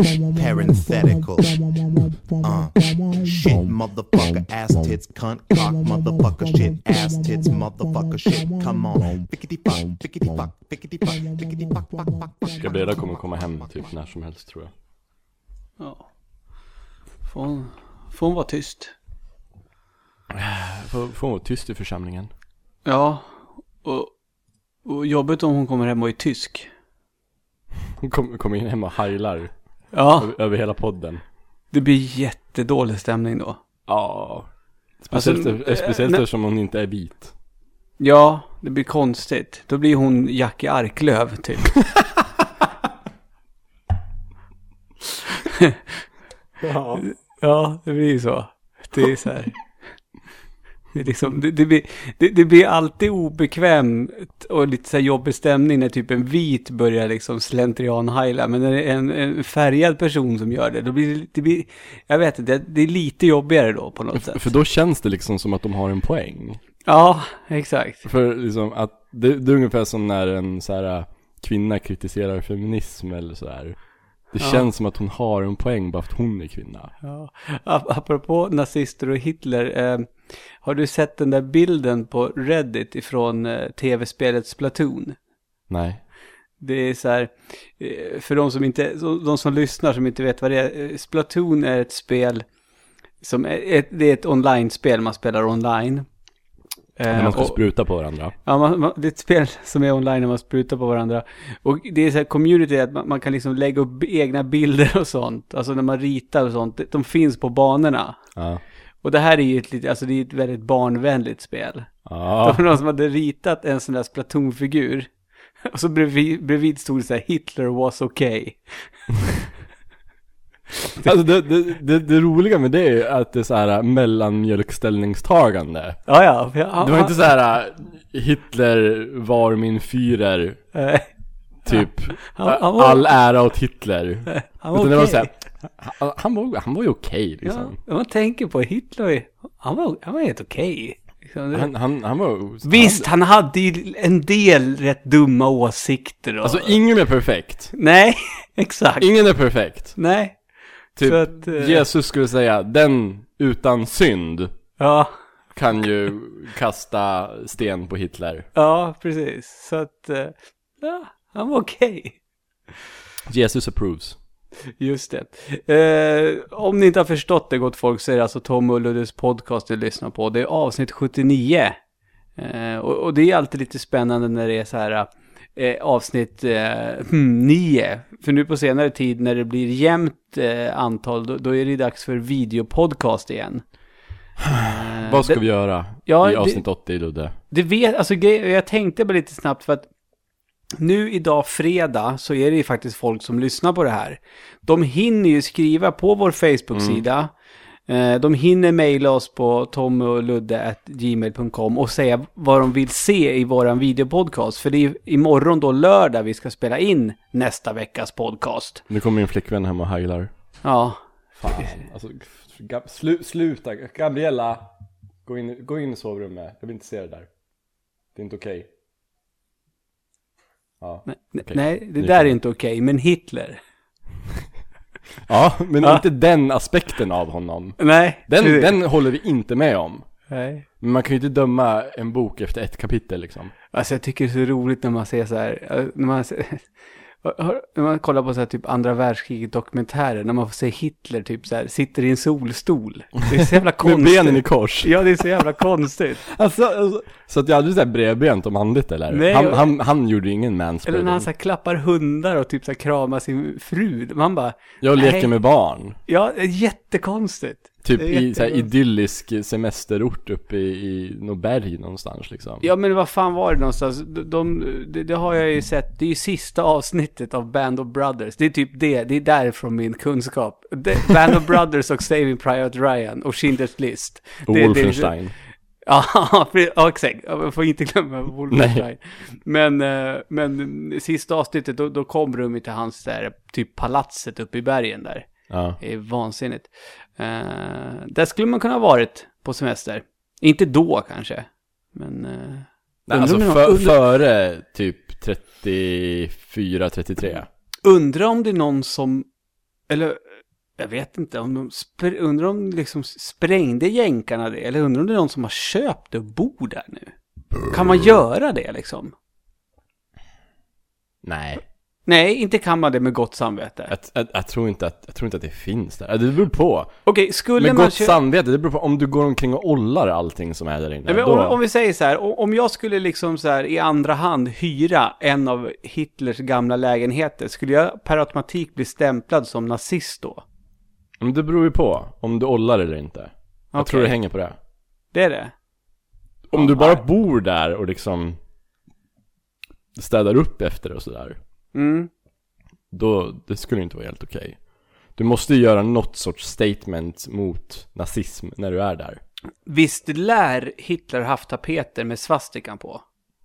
Parenthetical. Uh, shit, motherfucker, ass tits, cunt, cock, motherfucker, shit, ass tits, motherfucker, shit. Come on. Pickety fuck, pickety fuck, pickety fuck, pickety fuck, fuck, fuck, fuck. Gabriella kommer komma hem typ när som helst tror jag. Ja. Får hon, får hon vara tyst? Får, får hon vara tyst i församlingen? Ja. Och, och jobbigt om hon kommer hem och är tysk. Hon kommer kom in hem och heilar Ja. över, över hela podden. Det blir jättedålig stämning då. Ja. Speciellt, Alltså, speciellt eh, eftersom hon inte är vit. Ja, det blir konstigt. Då blir hon Jackie Arklöv typ. Ja. Ja, det blir ju så. Det är så här. Det, liksom, det, det, blir, det, blir alltid obekvämt och lite så jobbig stämning när typ en vit börjar liksom slentrian-heila. Men när det är en, en färgad person som gör det, då blir det, blir, jag vet inte, det, är lite jobbigare då på något sätt. För då känns det liksom som att de har en poäng. Ja, exakt. För liksom att det, det är ungefär som när en så här kvinna kritiserar feminism eller så här. Det Ja. känns som att hon har en poäng bara för att hon är kvinna. Ja. Ap- Apropå nazister och Hitler. Eh, har du sett den där bilden på Reddit ifrån eh, tv-spelet Splatoon? Nej. Det är så här, eh, för de som inte, de som lyssnar som inte vet vad det är. eh, Splatoon är ett spel som är, ett, det är ett online-spel, man spelar online. När man ska och- spruta på varandra. Ja, man, man, det är ett spel som är online när man sprutar på varandra. Och det är så här community att man, man kan liksom lägga upp egna bilder och sånt. Alltså när man ritar och sånt. De finns på banorna. Ja. Och det här är ju ett, lite, alltså det är ett väldigt barnvänligt spel. Ja. Det var någon som hade ritat en sån där Splatoon-figur. Och så bredvid, bredvid stod det så här Hitler was okay. Alltså det, det, det, det roliga med det är att det är så här mellanmjölkställningstagande. Ja, ja. Det var inte så här Hitler var min eh, typ Han- han var- all ära åt Hitler. Han var Utan det var så här, han, han, var, han var ju okej Ja, liksom. om man tänker på Hitler, han var, han var helt okej. Liksom, det- Han, han, han var... Visst, han hade ju en del rätt dumma åsikter och... Alltså ingen är perfekt. Nej, exakt. Ingen är perfekt. Nej. Typ, att, eh, Jesus skulle säga, den utan synd Ja, kan ju kasta sten på Hitler. ja, precis. Så att, eh, ja, han var okej. Jesus approves. Just det. Eh, om ni inte har förstått det gott folk så är det alltså Tom och Luddes podcast du lyssnar på. Det är avsnitt 79. Eh, och, och det är alltid lite spännande när det är så här eh, avsnitt eh, hmm, 9. För nu på senare tid när det blir jämnt eh, antal då, då är det dags för videopodcast igen. Eh, Vad ska det- vi göra Ja, i det- avsnitt 80 Ludde? Det vet, alltså jag tänkte bara lite snabbt för att nu idag fredag så är det ju faktiskt folk som lyssnar på det här. De hinner ju skriva på vår Facebook-sida. Eh, De hinner mejla oss på tommoludde.gmail.com och säga vad de vill se i våran videopodcast. För det är imorgon då lördag vi ska spela in nästa veckas podcast. Nu kommer min flickvän hem och heilar. Ja, Fan, alltså, slu, sluta. Gabriella, gå in, gå in i sovrummet. Jag vill inte se det där. Det är inte okej. Ja. nej, Okej. nej det där är inte okej. Men Hitler? ja, men Ja. inte den aspekten av honom. Nej. Den, den håller vi inte med om. Nej. Men man kan ju inte döma en bok efter ett kapitel liksom. Alltså jag tycker det är så roligt när man ser så här, när man, ser, Har- när man kollar på så här typ andra världskriget dokumentärer, när man får se Hitler typ så här, sitter i en solstol. Det är så jävla Med konstigt. benen i kors. Ja, det är så jävla konstigt. Alltså, alltså, så att jag aldrig såhär bredbent om manligt eller? Nej, han, och- han, han gjorde ingen Eller när manspreading. han så här klappar hundar och typ så här kramar sin fru. Man bara, Jag leker Nej. med barn. ja, jättekonstigt. Typ i såhär idyllisk semesterort uppe i, i berg någonstans liksom. Ja men vad fan var det någonstans? De, de, det, det har jag ju sett. Det är ju sista avsnittet av Band of Brothers. Det är typ det. Det är därifrån min kunskap. Det, Band of Brothers och Saving Private Ryan och Schindler's List. Och det, det- Wolfenstein. Ja, exakt. Man får inte glömma Wolfenstein. Men, eh, men sista avsnittet, då, då kom Rumi till hans där, typ palatset uppe i bergen där. Ja. Det är vansinnigt. Eh, där skulle man kunna ha varit på semester. Inte då kanske. Men... eh, Nej, alltså för, undrar- före typ 34, 33. Undrar om det är någon som, eller jag vet inte, om de spr- undrar om liksom sprängde jänkarna det? Eller undrar om det är någon som har köpt och bor där nu? Kan man göra det liksom? Nej. Nej, inte kan man det med gott samvete. Jag, jag, jag, tror inte att, jag tror inte att det finns där. Det beror på. Okej, skulle Med man gott kö- samvete, det beror på om du går omkring och ollar allting som är där inne. Nej, men då... om, om vi säger så här, om jag skulle liksom så här i andra hand hyra en av Hitlers gamla lägenheter, skulle jag per automatik bli stämplad som nazist då? Men det beror ju på om du ollar eller inte. Jag Okej. tror det hänger på det. Det är det? Om Ja, du bara nej. bor där och liksom städar upp efter och sådär. Mm. Då, det skulle inte vara helt okej. Du måste ju göra något sorts statement mot nazism när du är där. Visst lär Hitler haft tapeter med svastikan på?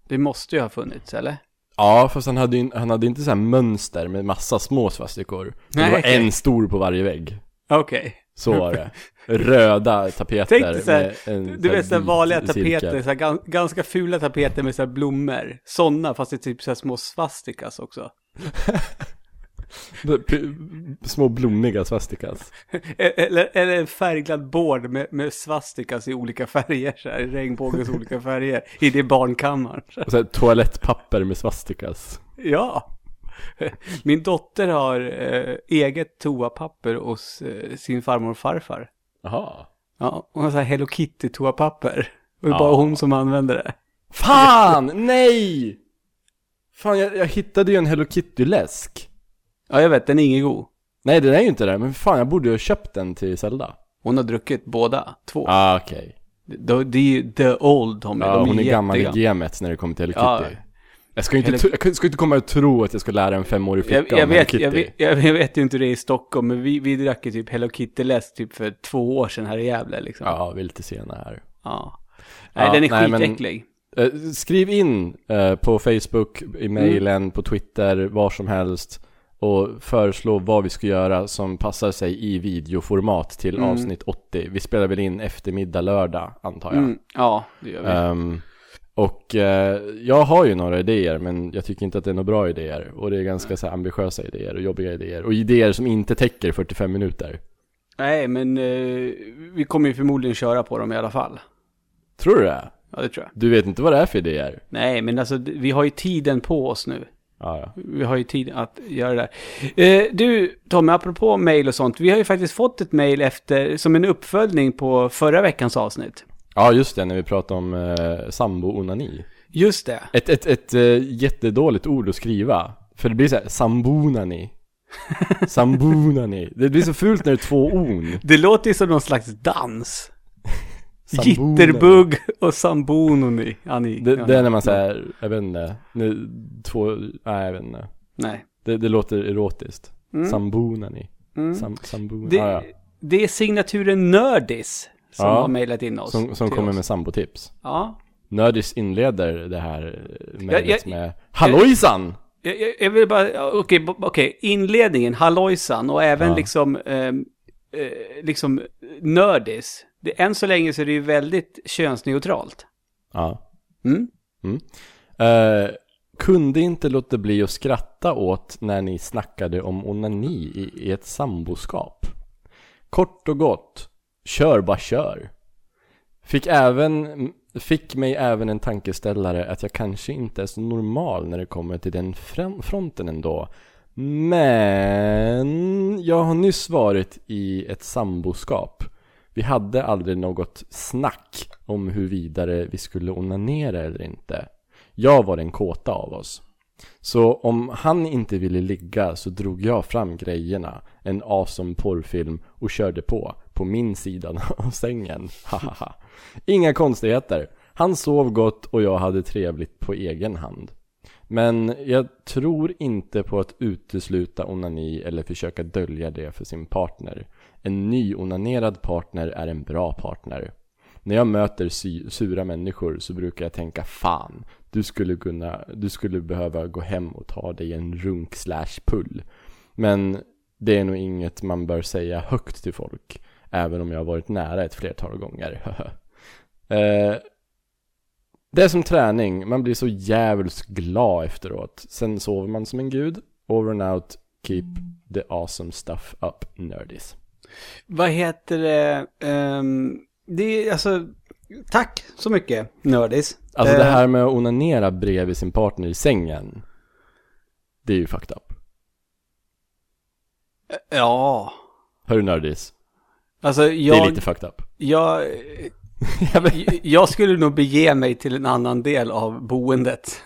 Det måste ju ha funnits, eller? Ja, fast han hade, han hade inte så mönster med massa små svastikor. Det Nej, var okej. en stor på varje vägg. Okej. Så var det. Röda tapeter Tänk dig så här, en Du så vet så här vanliga tapeter, så här, gan- ganska fula tapeter med så här blommor. Sådana, fast det är typ så här små svastikas också. Små blommiga svastikas. Eller, eller en färgglad board med, med svastikas i olika färger, så här, regnbågens olika färger, i det barnkammaren. Och så här toalettpapper med svastikas. Ja. Min dotter har eh, eget toapapper hos eh, sin farmor och farfar. Jaha. Ja, hon har så här Hello Kitty toapapper. Och det är Ja. bara hon som använder det. Fan, nej! Fan, jag, jag hittade ju en Hello Kitty-läsk. Ja, jag vet, den är ingen god. Nej, den är ju inte det, men fan, jag borde ju ha köpt den till Zelda. Hon har druckit båda, två. Ah, okej. Det, det är ju the old Tommy. Ja, De hon är gammal i gamet när det kommer till Hello Ja. Jag ska inte, tro, jag ska inte komma och tro att jag ska lära en femårig flicka Jag, om jag, vet, Kitty. jag, vet, jag, jag vet ju inte hur det är i Stockholm, men vi, vi drack ju typ Hello Kitty-läsk typ för två år sedan här i Gävle liksom. Ja, vi är lite sena här. Ja. Nej, Ja, den är nej, men- skitäcklig. Eh, skriv in eh, på Facebook, i mejlen, på Twitter, var som helst och föreslå vad vi ska göra som passar sig i videoformat till Mm. avsnitt 80. Vi spelar väl in eftermiddag lördag, antar jag. Mm, ja, det gör vi. Ehm, och eh, jag har ju några idéer, men jag tycker inte att det är några bra idéer. Och det är ganska så här, ambitiösa idéer och jobbiga idéer. Och idéer som inte täcker 45 minuter. Nej, men eh, vi kommer ju förmodligen köra på dem i alla fall. Tror du det? Ja, det tror jag. Du vet inte vad det är för idéer? Nej, men alltså vi har ju tiden på oss nu. Ja, ja. Vi har ju tid att göra det där. Eh, du, Tommy, apropå mail och sånt. Vi har ju faktiskt fått ett mail efter, som en uppföljning på förra veckans avsnitt. Ja, just det, när vi pratade om eh, sambo-onani. Just det. Ett, ett, ett eh, jättedåligt ord att skriva. För det blir så här, sambonani. Sambonani. Det blir så fult när det är två on. Det låter ju som någon slags dans. Sambonani. Jitterbug och sambononi. Ani. Det, det är när man säger, jag vet inte, nu, två, nej jag vet inte. Nej. Det, det låter erotiskt. Mm. Sambonani. Mm. Sam, sambonani. Det, Ja, ja. det är signaturen Nördis som Ja. har mailat in oss. Som, som kommer oss. med sambotips. Ja. Nördis inleder det här eh, mejlet med Hallojsan! Jag, jag, jag vill bara, okej, b- okej, inledningen, hallojsan och även Ja. liksom, ehm, eh, liksom nördis. Det, än så länge så är det ju väldigt könsneutralt. Ja. Mm? Eh, kunde inte låta bli att skratta åt när ni snackade om onani i, i ett samboskap. Kort och gott, kör bara kör. Fick, även, fick mig även en tankeställare att jag kanske inte är så normal när det kommer till den fronten ändå. Men jag har nyss varit i ett samboskap. Vi hade aldrig något snack om hur vidare vi skulle onanera eller inte. Jag var den kåta av oss. Så om han inte ville ligga så drog jag fram grejerna, en awesome porrfilm och körde på, på min sida av sängen. Hahaha. Inga konstigheter. Han sov gott och jag hade trevligt på egen hand. Men jag tror inte på att utesluta onani eller försöka dölja det för sin partner. En nyonanerad partner är en bra partner. När jag möter sy- sura människor så brukar jag tänka fan, du skulle kunna, du skulle behöva gå hem och ta dig en runk slash pull. Men det är nog inget man bör säga högt till folk, även om jag har varit nära ett flertal gånger. eh, det är som träning, man blir så jävligt glad efteråt. Sen sover man som en gud. Over and out, keep the awesome stuff up, nerdis. Vad heter det? Ehm, det är alltså... Tack så mycket, Nördis. Alltså det Eh, här med att onanera bredvid sin partner i sängen. Det är ju fucked up. Ja. Hör du nördis? Alltså Det är jag... lite fucked up. Jag, jag skulle nog bege mig till en annan del av boendet.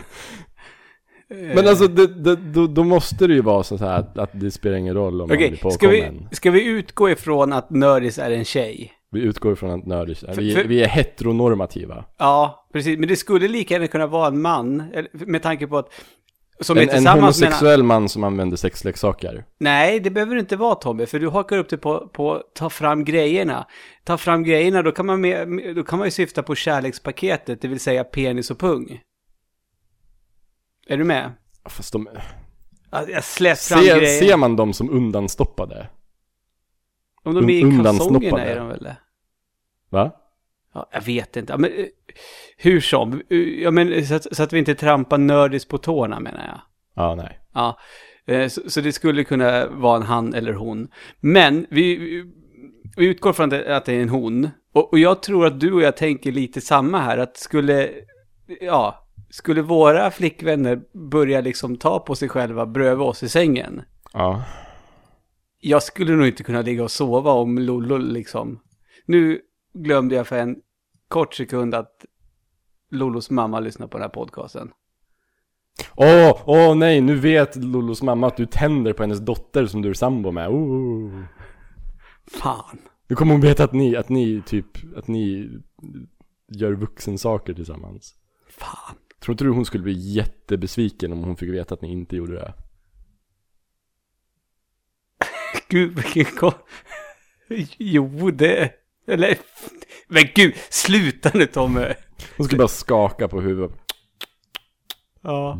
Men alltså det, det, då, då måste det ju vara så här att, att det spelar ingen roll om man Okej, blir ska, vi, påkommen. ska vi utgå ifrån att Nördis är en tjej? Vi utgår från att nördis, För- vi, vi är heteronormativa. Ja, precis. Men det skulle lika gärna kunna vara en man, med tanke på att... Som är En, med en... homosexuell man som använder sexleksaker. Nej, det behöver det inte vara Tobbe, för du hakar upp det på, på ta fram grejerna. Ta fram grejerna, då kan man, med, då kan man ju syfta på kärlekspaketet, det vill säga penis och pung. Är du med? Fast de, Alltså, Jag släppt fram ser, grejer. ser man dem som undanstoppade? Om de är i kalsongerna är de väl det? Va? Ja, jag vet inte. Ja, Men, eh, hur som, eh, ja, men, så, att, så att vi inte trampar nördis på tårna menar jag. Ja, nej. Ja, eh, så, så det skulle kunna vara en han eller hon. Men vi, vi- utgår från att det är en hon. Och, och jag tror att du och jag tänker lite samma här. Att skulle, ja, skulle våra flickvänner börja liksom ta på sig själva bredvid oss i sängen. Ja. Jag skulle nog inte kunna ligga och sova om Lollo liksom. Nu glömde jag för en kort sekund att Lollos mamma lyssnar på den här podcasten. Åh, åh nej, nu vet Lollos mamma att du tänder på hennes dotter som du är sambo med. Oh. Fan. Nu kommer hon veta att ni, att ni typ, att ni gör vuxensaker tillsammans. Fan. Tror inte du hon skulle bli jättebesviken om hon fick veta att ni inte gjorde det? Gud, vilken. Jo, det... Eller... Men gud, sluta nu Tommy. Hon skulle bara skaka på huvudet. Ja.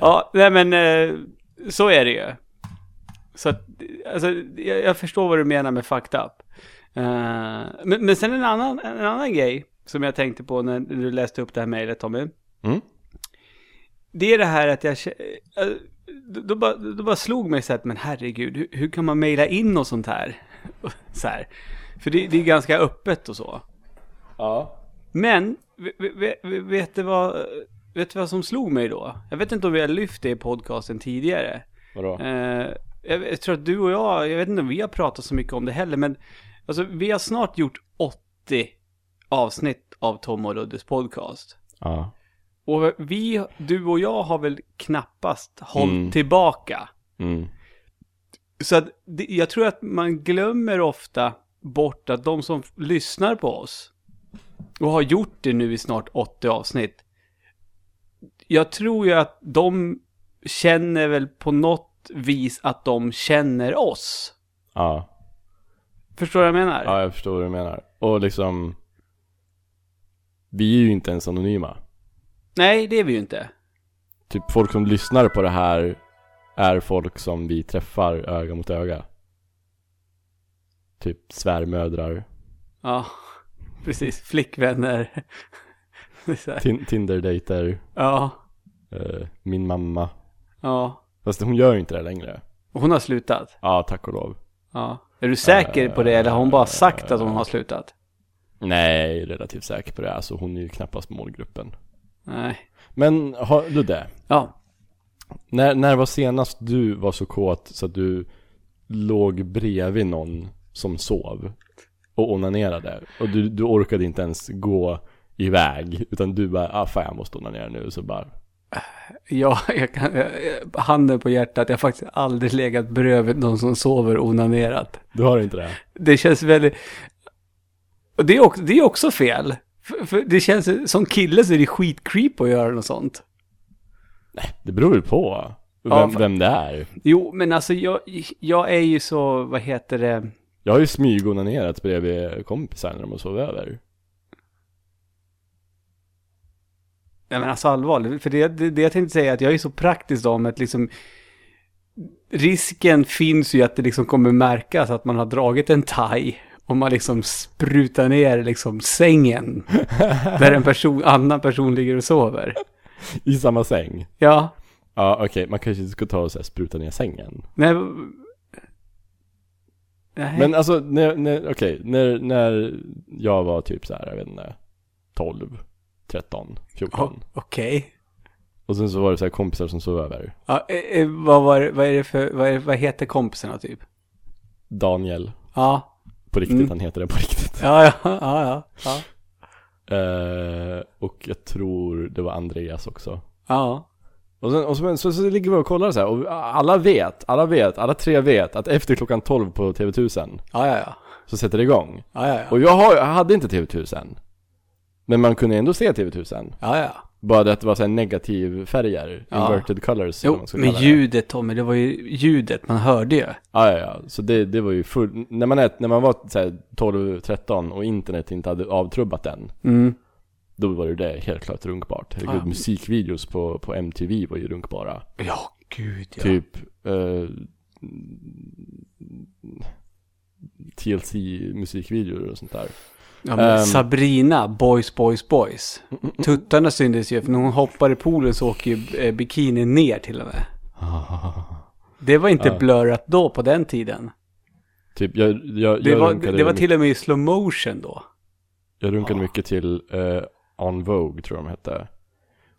Ja, nej men eh, så är det ju. Så att, alltså, jag, jag förstår vad du menar med fucked up. Eh, men, men sen en annan, en annan grej som jag tänkte på när du läste upp det här mejlet Tommy. Mm. Det är det här att jag eh, då, bara, då bara slog mig så att, men herregud, hur, hur kan man mejla in och sånt här? så här. För det, det är ganska öppet och så. Ja. Men, vet, du vad, vet du vad som slog mig då? Jag vet inte om vi har lyft det i podcasten tidigare. Vadå? Eh, jag, tror att du och jag, jag vet inte om vi har pratat så mycket om det heller, men alltså vi har snart gjort 80 avsnitt av Tom och Luddes podcast. Ja. Och vi, du och jag har väl knappast hållit Mm. tillbaka. Mm. Så att jag tror att man glömmer ofta bort att de som lyssnar på oss och har gjort det nu i snart 80 avsnitt. Jag tror ju att de känner väl på något vis att de känner oss. Ja. Förstår du vad jag menar? Ja, jag förstår vad du menar. Och liksom... Vi är ju inte ens anonyma. Nej, det är vi ju inte. Typ folk som lyssnar på det här är folk som vi träffar öga mot öga. Typ svärmödrar, Ja, precis. Flickvänner. Det tin- Tinder-dejter, Ja, eh, min mamma. ja. Fast hon gör ju inte det längre. Och hon har slutat. Ja, tack och lov. Ja. Är du säker på det eller har hon bara sagt att hon har slutat? Nej, relativt säker på det. Alltså hon är ju knappast målgruppen. Nej. Men ha, Ludde, Ja. när, när var senast du var så kåt så att du låg bredvid någon som sov och onanerade? Och du, du orkade inte ens gå iväg, utan du bara, ah fan jag måste onanera nu, så bara Ja, jag kan, jag, handen på hjärtat, jag har faktiskt aldrig legat bredvid någon som sover onanerat. Du har inte det? Det känns väldigt... Och det är också, det är också fel. För, för det känns, som kille så är det skitcreep att göra något sånt. Det beror ju på vem, Ja, för- vem det är. Jo, men alltså jag, jag är ju så, vad heter det? Jag har ju smygonanerat bredvid kompisar när de har sovit över. Ja men alltså allvarligt, för det, det, det jag tänkte säga är att jag är så praktisk om att liksom risken finns ju att det liksom kommer märkas att man har dragit en taj om man liksom sprutar ner liksom sängen där en person, annan person ligger och sover. I samma säng? Ja. Ja, okej, okay. man kanske inte ska ta och så här, spruta ner sängen. Nej, Nej. Men alltså, när, när, okej, när, när jag var typ så här, jag vet inte, 12, 13, 14. Ja, Okej. Och sen så var det så här kompisar som sov över. Ja, eh, eh, vad, var, det- vad är det för, vad, är, vad heter kompisarna typ? Daniel, Ja, på riktigt, Mm. han heter det på riktigt. ja, ja, ja, ja. ja. Eh, och jag tror det var Andreas också. ja. Och, sen, och så, så, så ligger vi och kollar så här, och alla vet, alla vet, alla tre vet att efter klockan 12 på TV1000 Ja, ja, ja. så sätter det igång. Ja, ja, ja. Och jag, har, jag hade inte TV1000. Men man kunde ändå se TV1000. Ja, ja. Bara det att det var så här negativfärger, Ja. inverted colors. Jo, man men ljudet Tommy, det var ju ljudet man hörde ju. Ja, ja, ja. Så det, det var ju full... När man, är, när man var så här 12-13 och internet inte hade avtrubbat än, Mm. Då var det det helt klart runkbart. Herregud, Ja. musikvideos på, på MTV var ju runkbara. Ja, gud ja. Typ eh, TLC musikvideor och sånt där. ja men Ehm. Sabrina, Boys, Boys, Boys. Tuttarna syntes ju, för när hon hoppar i poolen så åker ju eh, bikinin ner till henne. Det var inte Ja. blurrat då på den tiden. Typ, jag, jag, Det jag var, runkade, det var till och med i slow motion då. jag runkade mycket till eh, On Vogue, tror jag de hette.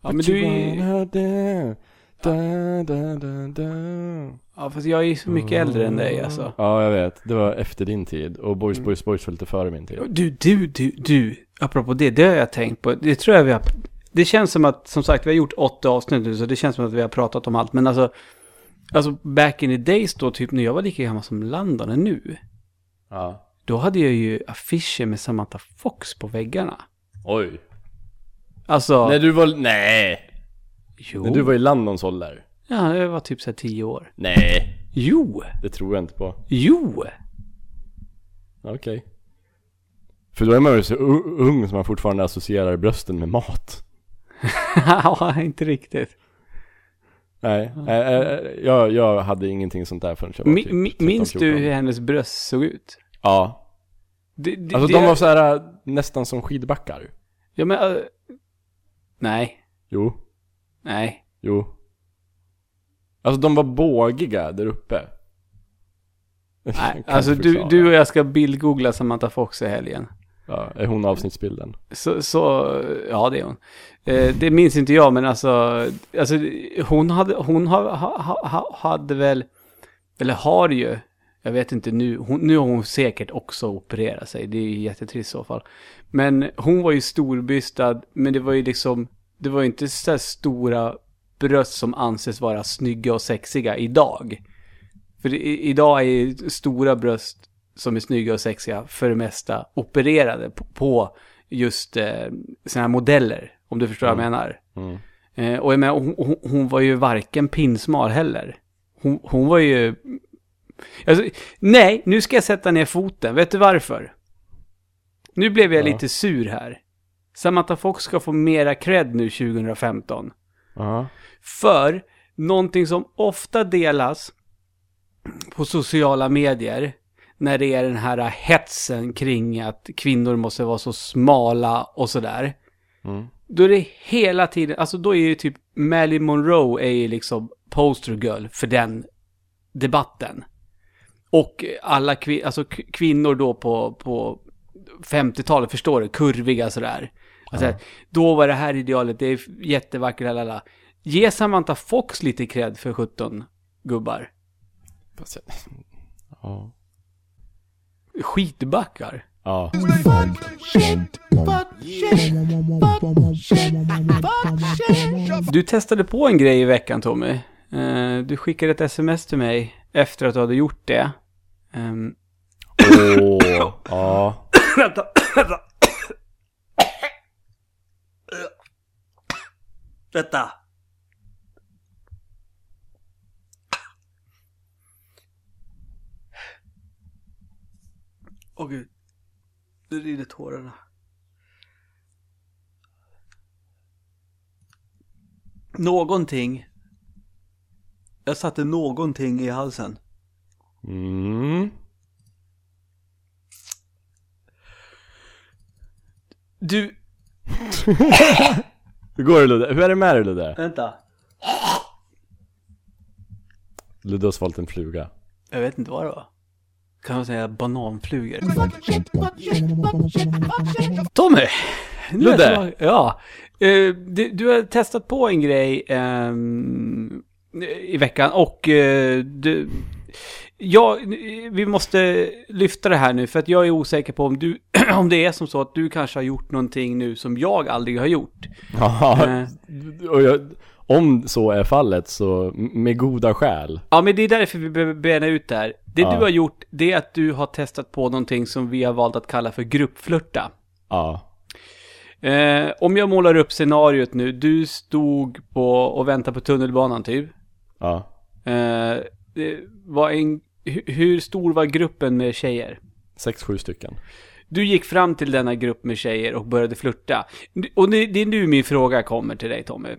Ja, men du är da, da, da, da. Ja, fast jag är ju så mycket äldre än dig alltså. Ja, jag vet. Det var efter din tid. Och Mm. Boys, Boys, Boys var lite före min tid. Du, du, du, du. Apropå det, det har jag tänkt på. Det tror jag vi har... Det känns som att, som sagt, vi har gjort åtta avsnitt nu, så det känns som att vi har pratat om allt. Men alltså, alltså back in the days då, typ när jag var lika gammal som Landon är nu. Ja. Då hade jag ju affischer med Samantha Fox på väggarna. Oj. Alltså, När du var... Nej! jo. När du var i Londons ålder? Ja, jag var typ så här tio år. Nej. Jo! Det tror jag inte på. Jo! Okej. För då är man ju så u- ung som man fortfarande associerar brösten med mat. Ja, inte riktigt. Nej, äh, äh, jag, jag hade ingenting sånt där förrän jag var Mi, typ mi, 13, minns du 14. hur hennes bröst såg ut? Ja. Det, det, Alltså det, de var så här äh, nästan som skidbackar. Ja, men... äh, nej, Jo, nej. jo. Alltså de var bågiga där uppe. Nej, alltså du, du och jag ska bildgoogla Samantha Fox i helgen. Ja, är hon avsnittsbilden? Så, så ja det är hon. Eh, det minns inte jag, men alltså, alltså hon hade, hon ha, ha, ha, hade väl, eller har ju, jag vet inte nu, hon, nu har hon säkert också opererat sig, det är ju jättetrist i så fall. Men hon var ju storbystad, men det var ju liksom, det var ju inte så stora bröst som anses vara snygga och sexiga idag. För i, idag är ju stora bröst som är snygga och sexiga för det mesta opererade på, på just eh, sådana här modeller. Om du förstår vad jag menar. Mm. Eh, och jag menar, hon, hon, hon var ju varken pinsmal heller. Hon, hon var ju... Alltså, nej, nu ska jag sätta ner foten. Vet du varför? Nu blev jag Ja. lite sur här. Samantha Fox ska få mera cred nu 2015. Ja. För någonting som ofta delas på sociala medier när det är den här hetsen kring att kvinnor måste vara så smala och sådär. Mm. Då är det hela tiden, alltså då är ju typ Marilyn Monroe är ju liksom poster girl för den debatten. Och alla kvin alltså kvinnor då på, på 50-talet, förstår du, kurviga sådär. Alltså, Då var det här idealet, det är jättevackert, lalala. Ge Samantha Fox lite cred för 17 gubbar. Ja. Skitbackar. Ja. Du testade på en grej i veckan Tommy. Eh, du skickade ett sms till mig efter att du hade gjort det. Ehm, Åh. Ja. vänta, vänta. Vänta. Åh gud. Nu rinner tårarna. Någonting. Jag satte någonting i halsen. Mm. Du, Hur går det Ludde? Hur är det med dig Ludde? vänta. Ludde har svalt en fluga. Jag vet inte vad det var. Kan man säga bananflugor? Tommy! Ludde! Ja. Eh, du, du har testat på en grej ehm, i veckan och eh, du... Ja, vi måste lyfta det här nu för att jag är osäker på om du, om det är som så att du kanske har gjort någonting nu som jag aldrig har gjort. Ja, Eh. och jag, om så är fallet så med goda skäl. Ja, men det är därför vi behöver bena ut det här. Det Ja. du har gjort, det är att du har testat på någonting som vi har valt att kalla för gruppflörta. Ja. Eh, om jag målar upp scenariot nu, du stod på och väntade på tunnelbanan typ. Ja. Eh, var en, hu- hur stor var gruppen med tjejer? Sex, sju stycken. Du gick fram till denna grupp med tjejer och började flirta. Och det, det är nu min fråga kommer till dig Tommy.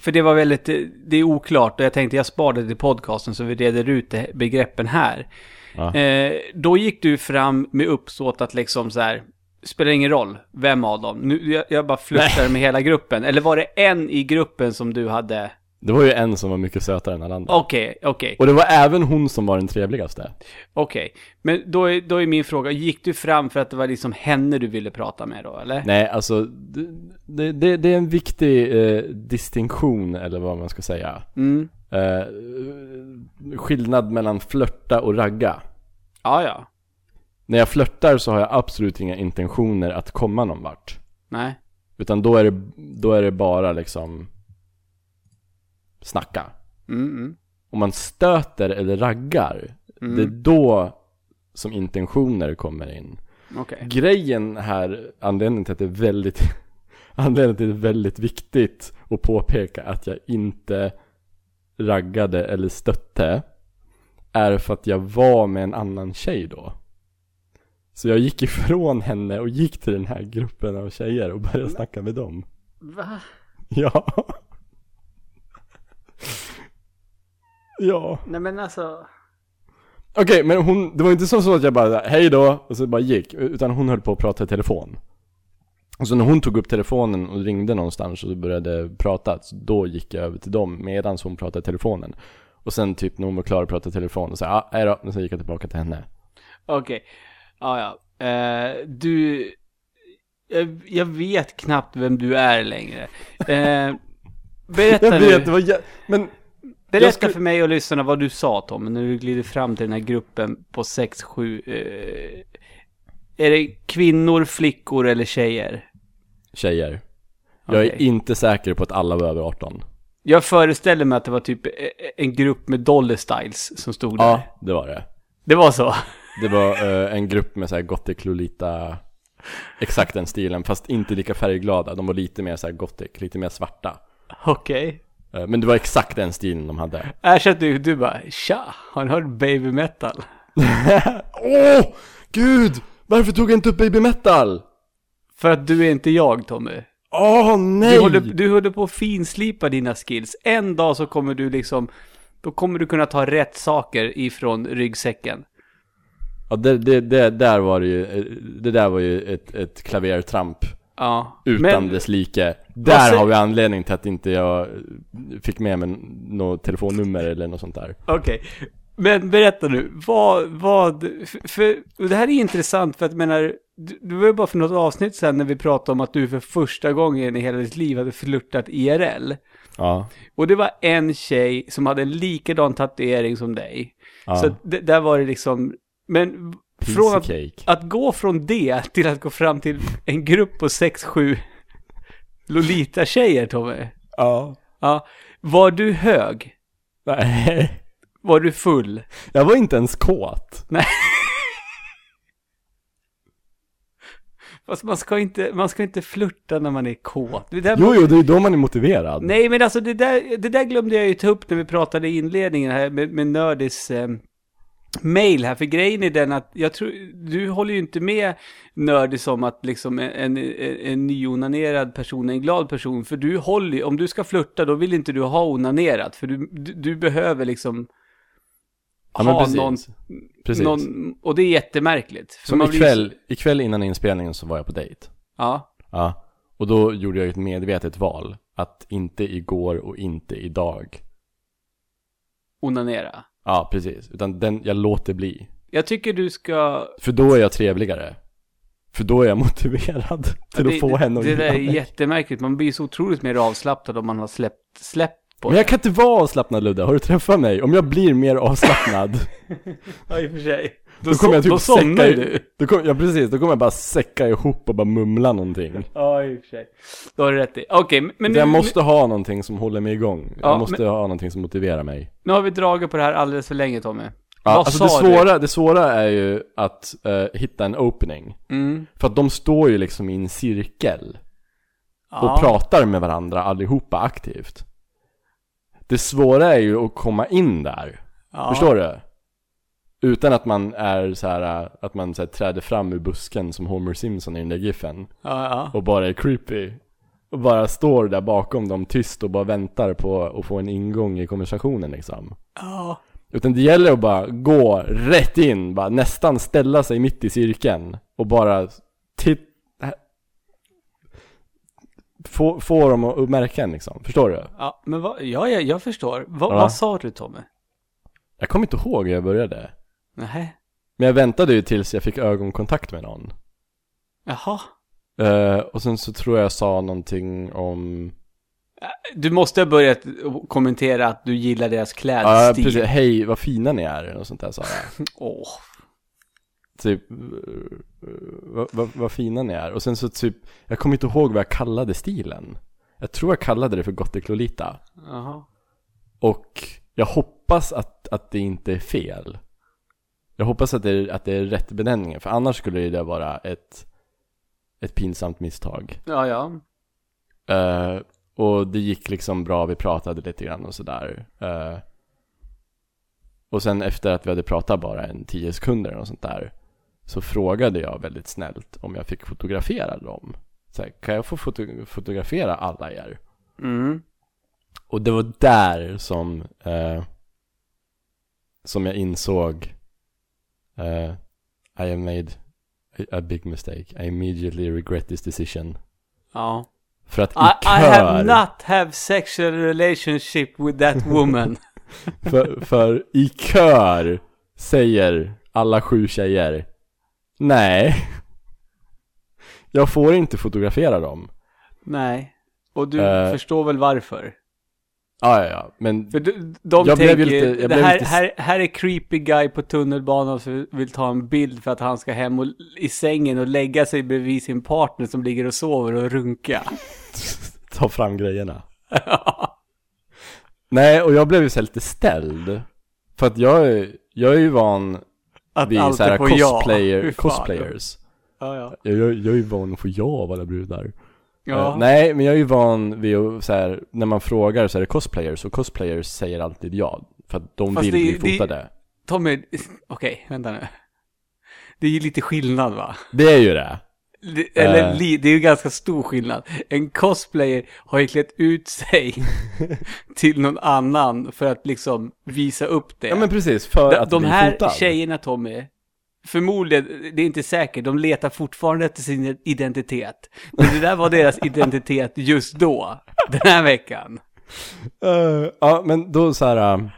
För det var väldigt, det är oklart och jag tänkte jag sparar det till podcasten så vi reder ut begreppen här. Ja. Eh, då gick du fram med uppsåt att liksom så här, spelar ingen roll vem av dem. Nu, jag, jag bara flörtar med hela gruppen. Eller var det en i gruppen som du hade? Det var ju en som var mycket sötare än alla andra. Okej, okej, Och det var även hon som var den trevligaste. okej. Men då är, då är min fråga, gick du fram för att det var liksom henne du ville prata med då, eller? Nej, alltså det, det, det, det är en viktig eh, distinktion, eller vad man ska säga. Mm. Eh, skillnad mellan flörta och ragga. Ja, ja. När jag flörtar så har jag absolut inga intentioner att komma någon vart. Nej. Utan då är det, då är det bara liksom snacka. Mm, mm. Om man stöter eller raggar, Mm. det är då som intentioner kommer in. Okej. Grejen här, anledningen till att det är väldigt Anledningen till att det är väldigt viktigt att påpeka att jag inte raggade eller stötte Är för att jag var med en annan tjej då Så jag gick ifrån henne och gick till den här gruppen av tjejer och började snacka med dem Va? Ja Ja Nej men alltså. Okej, men hon, det var inte så att jag bara hej då och så bara gick, utan hon höll på att prata i telefon. Och så när hon tog upp telefonen och ringde någonstans och började prata, så då gick jag över till dem medan hon pratade i telefonen. Och sen typ när hon var klar att prata i telefon och sa ja, hej då, och sen gick jag tillbaka till henne. Okej. Ja, ja. Eh, du... Jag, jag vet knappt vem du är längre. Eh, berätta Jag nu. vet, det var jä- men Berätta skulle- för mig och lyssnarna vad du sa Tom, när du glider fram till den här gruppen på 6-7. Eh, är det kvinnor, flickor eller tjejer? tjejer. Jag är inte säker på att alla var över 18. Jag föreställer mig att det var typ eh, en grupp med Dolly Styles som stod där. Ja, det var det. Det var så? Det var eh, en grupp med såhär gothic Lolita Exakt den stilen, fast inte lika färgglada. De var lite mer såhär gothic, lite mer svarta. Okej. Eh, Men det var exakt den stilen de hade. Erkänn att du, du bara, tja, har ni hört baby metal? Åh! gud! Varför tog jag inte upp baby metal? För att du är inte jag Tommy. Åh nej! Du håller, du håller på att finslipa dina skills. En dag så kommer du liksom, då kommer du kunna ta rätt saker ifrån ryggsäcken. Ja, det, det, det där var ju, eh, det där var ju ett, ett klavertramp Ja. utan Men, dess like. Där har vi anledning till att inte jag fick med mig något telefonnummer eller något sånt där. okej. Men berätta nu, vad, vad, för, för det här är intressant för att jag menar, du, du var ju bara för något avsnitt sen när vi pratade om att du för första gången i hela ditt liv hade flörtat IRL. Ja. Och det var en tjej som hade en likadan tatuering som dig. ja. Så det, där var det liksom, men från att, att gå från det till att gå fram till en grupp på 6-7 Lolita-tjejer, Tommy. Ja. Ja, var du hög? Nej. Var du full? Jag var inte ens kåt. Fast man ska inte, man ska inte flirta när man är kåt. Det där Jo, jo, det är då man är motiverad. Nej, men alltså det där, det där glömde jag ju ta upp när vi pratade i inledningen här med, med Nördis eh, mail här, för grejen är den att jag tror, du håller ju inte med nördis om att liksom en, en, en nyonanerad person är en glad person, för du håller om du ska flirta då vill inte du ha onanerat, för du, du, du behöver liksom Ja ha precis. någon, precis. någon, och det är jättemärkligt. Som man blir- ikväll, ikväll innan inspelningen så var jag på dejt. Ja, Ja. Och då gjorde jag ett medvetet val. Att inte igår och inte idag. onanera. Ja, precis. Utan den, jag låter bli. Jag tycker du ska... För då är jag trevligare. För då är jag motiverad till det, att få henne att Det där är mig. jättemärkligt, man blir så otroligt mer avslappnad om man har släppt, släppt på Men jag kan inte vara avslappnad Ludde, har du träffat mig? Om jag blir mer avslappnad, Ja, i och för sig. Då, då kommer jag typ säcka i- då kommer, Ja precis, då kommer jag bara säcka ihop och bara mumla någonting. Ja, i och för sig. Då har du rätt i. Okej, men nu, jag måste ha någonting som håller mig igång. Ja, jag måste ha någonting som motiverar mig. nu har vi dragit på det här alldeles för länge, Tommy. Ja, Vad alltså sa det svåra, det svåra är ju att eh, hitta en opening. Mm. För att de står ju liksom i en cirkel och Ja. pratar med varandra allihopa aktivt. Det svåra är ju att komma in där. Ja. Förstår du? Utan att man är så här, äh, att man så här, träder fram ur busken som Homer Simpson i den där giffen. Ja, ja. Och bara är creepy. Och bara står där bakom dem tyst och bara väntar på att få en ingång i konversationen liksom. ja. Utan det gäller att bara gå rätt in, bara nästan ställa sig mitt i cirkeln. Och bara titta få, få dem att märka en liksom. Förstår du? Ja, men vad, ja, jag, jag förstår. Va, Ja. Vad sa du, Tommy? Jag kommer inte ihåg hur jag började. Nej. Men jag väntade ju tills jag fick ögonkontakt med någon. Jaha. Eh, och sen så tror jag jag sa någonting om... Du måste ha börjat kommentera att du gillar deras Ja, klädstil. precis. Hej, vad fina ni är. Och sånt där sa jag. Åh. typ, eh, vad, vad, vad fina ni är. Och sen så typ, jag kommer inte ihåg vad jag kallade stilen. Jag tror jag kallade det för Gothic Lolita. Jaha. Och jag hoppas att, att det inte är fel. Jag hoppas att det, är, att det är rätt benämning. För annars skulle det vara ett, ett pinsamt misstag. Ja, ja. Eh, och det gick liksom bra, vi pratade lite grann och sådär. Eh, och sen efter att vi hade pratat bara en tio sekunder och sånt där. Så frågade jag väldigt snällt om jag fick fotografera dem. Så här, kan jag få foto- fotografera alla er? Mm. Och det var där som, eh, som jag insåg eh, I have made a, big mistake. I immediately regret this decision. Ja. För att i I, I kör, have not have sexual relationship with that woman. för, för i kör säger alla sju tjejer Nej, jag får inte fotografera dem. Nej. Och du Eh. förstår väl varför? Ja, ja, ja, men För de, de Jag blev tänker, ju lite- jag det blev här, lite- här, här är creepy guy på tunnelbanan som vill ta en bild för att han ska hem och, i sängen och lägga sig bredvid sin partner som ligger och sover och runka. ta fram grejerna. Nej, och jag blev ju så lite ställd. För att jag jag är ju van Att vid så här cosplayer, cosplayers. Ja, ja. Jag, jag, jag är ju van att få ja av alla brudar. Ja. Eh, nej, men jag är ju van vid att så här, när man frågar så är det cosplayers, och cosplayers säger alltid ja. För att de Fast vill det- bli det- fotade. Tommy, okej, vänta nu. Det är ju lite skillnad va? Det är ju det. Det, eller Eh. li, det är ju ganska stor skillnad. En cosplayer har ju klätt ut sig till någon annan för att liksom visa upp det. Ja men precis, för de, att de bli här fotad. tjejerna Tommy, förmodligen, det är inte säkert, de letar fortfarande efter sin identitet. Men det där var deras identitet just då, den här veckan. Eh, ja, men då så här. um,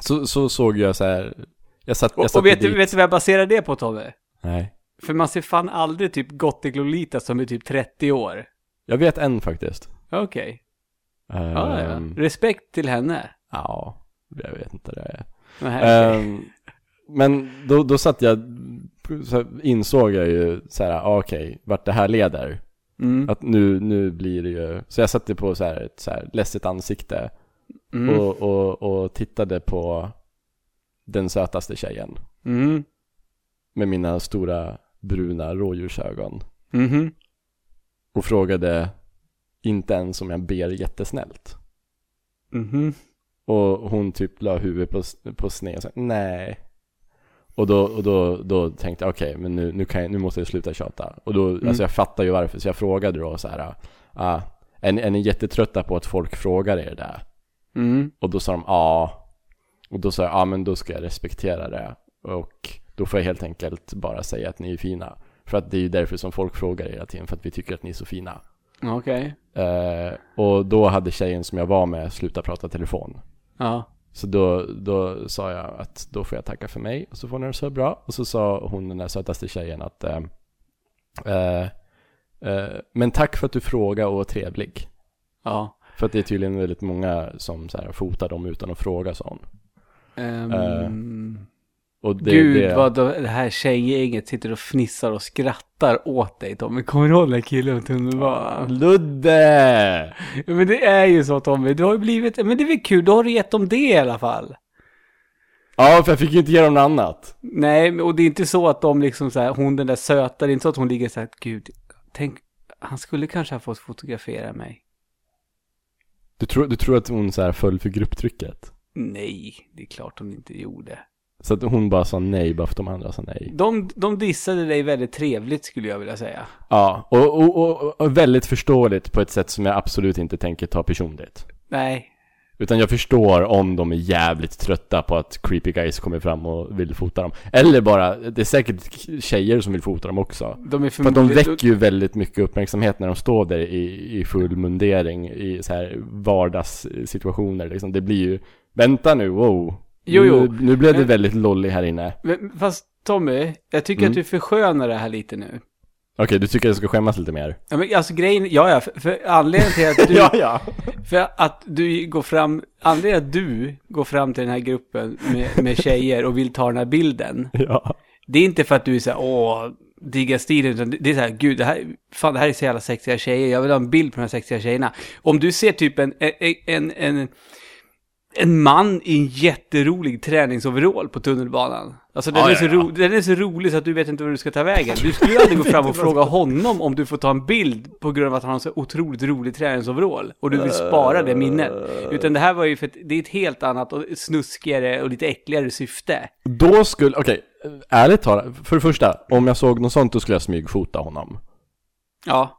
så, så såg jag så här. Jag satt, jag satt och vet, dit. vet du vad jag baserar det på Tommy? Nej. För man ser fan aldrig typ Gothic Lolita som är typ 30 år. Jag vet en faktiskt. Okej. Uh, Ja, ja. Respekt till henne. ja, jag vet inte det är. Ehm, men då, då satt jag, så insåg jag ju så här, ah, okej, vart det här leder. Mm. Att nu, nu blir det ju, så jag satte på så här ett så här ledset ansikte Mm. och, och, och tittade på den sötaste tjejen. Mm. Med mina stora bruna rådjursögon. Mhm. Och frågade inte ens om jag ber jättesnällt. Mhm. Och hon typ la huvudet på, på sned och sa nej. Och då, och då, då tänkte jag okej, men nu, nu, kan jag, nu måste jag sluta tjata. Och då, Mm. alltså jag fattar ju varför, så jag frågade då så här, ah, är, ni- är ni jättetrötta på att folk frågar er det? Mm. Och då sa de ja. Och då sa jag ja men då ska jag respektera det. Och då får jag helt enkelt bara säga att ni är fina. För att det är ju därför som folk frågar hela tiden, för att vi tycker att ni är så fina. Okej. Eh, och då hade tjejen som jag var med slutat prata telefon. Ja. Så då, då sa jag att då får jag tacka för mig och så får ni det så bra. Och så sa hon den där sötaste tjejen att eh, eh, eh, Men tack för att du frågade och var trevlig. Ja. För att det är tydligen väldigt många som så här, fotar dem utan att fråga sa hon. Ehm, Och det, Gud det, vad det här tjejgänget sitter och fnissar och skrattar åt dig Tommy. Kommer du ihåg den här killen på tunnelbanan? Ludde! Men det är ju så Tommy, du har ju blivit, men det är väl kul, då har du gett dem det i alla fall. Ja, för jag fick ju inte ge dem något annat. Nej, och det är inte så att de liksom så här, hon den där söta, det är inte så att hon ligger så här, gud, tänk, han skulle kanske ha fått fotografera mig. Du tror, du tror att hon så här föll för grupptrycket? Nej, det är klart hon inte gjorde. Så att hon bara sa nej bara för att de andra sa nej. De, de dissade dig väldigt trevligt skulle jag vilja säga. Ja, och, och, och, och väldigt förståeligt på ett sätt som jag absolut inte tänker ta personligt. Nej, Utan jag förstår om de är jävligt trötta på att creepy guys kommer fram och vill fota dem. Eller bara, det är säkert tjejer som vill fota dem också. de är För de väcker ju väldigt mycket uppmärksamhet när de står där i, i full mundering i så här vardagssituationer liksom. Det blir ju, vänta nu, wow. Jo, jo. Nu, nu blev det väldigt lolly här inne. Men, fast Tommy, jag tycker Mm. att du förskönar det här lite nu. Okej, du tycker jag ska skämmas lite mer? Ja, men alltså grejen, ja, ja, för, för anledningen till att du, ja. för att du går fram, anledningen att du går fram till den här gruppen med, med tjejer och vill ta den här bilden, Ja. det är inte för att du är så här, åh, digga stilen, utan det är så här, gud, det här, fan, det här är så jävla sexiga tjejer, jag vill ha en bild på de här sexiga tjejerna. Om du ser typ en, en, en, en, en man i en jätterolig träningsoverall på tunnelbanan. Alltså den, Ja, är ja, så ja. den är så rolig så att du vet inte var du ska ta vägen. Du skulle aldrig gå fram och fråga honom om du får ta en bild på grund av att han har så otroligt rolig träningsoverall. Och du vill spara det minnet. Utan det här var ju för att det är ett helt annat och snuskigare och lite äckligare syfte. Då skulle, okej, ärligt talat, för det första, om jag såg något sånt då skulle jag smygfota honom. Ja,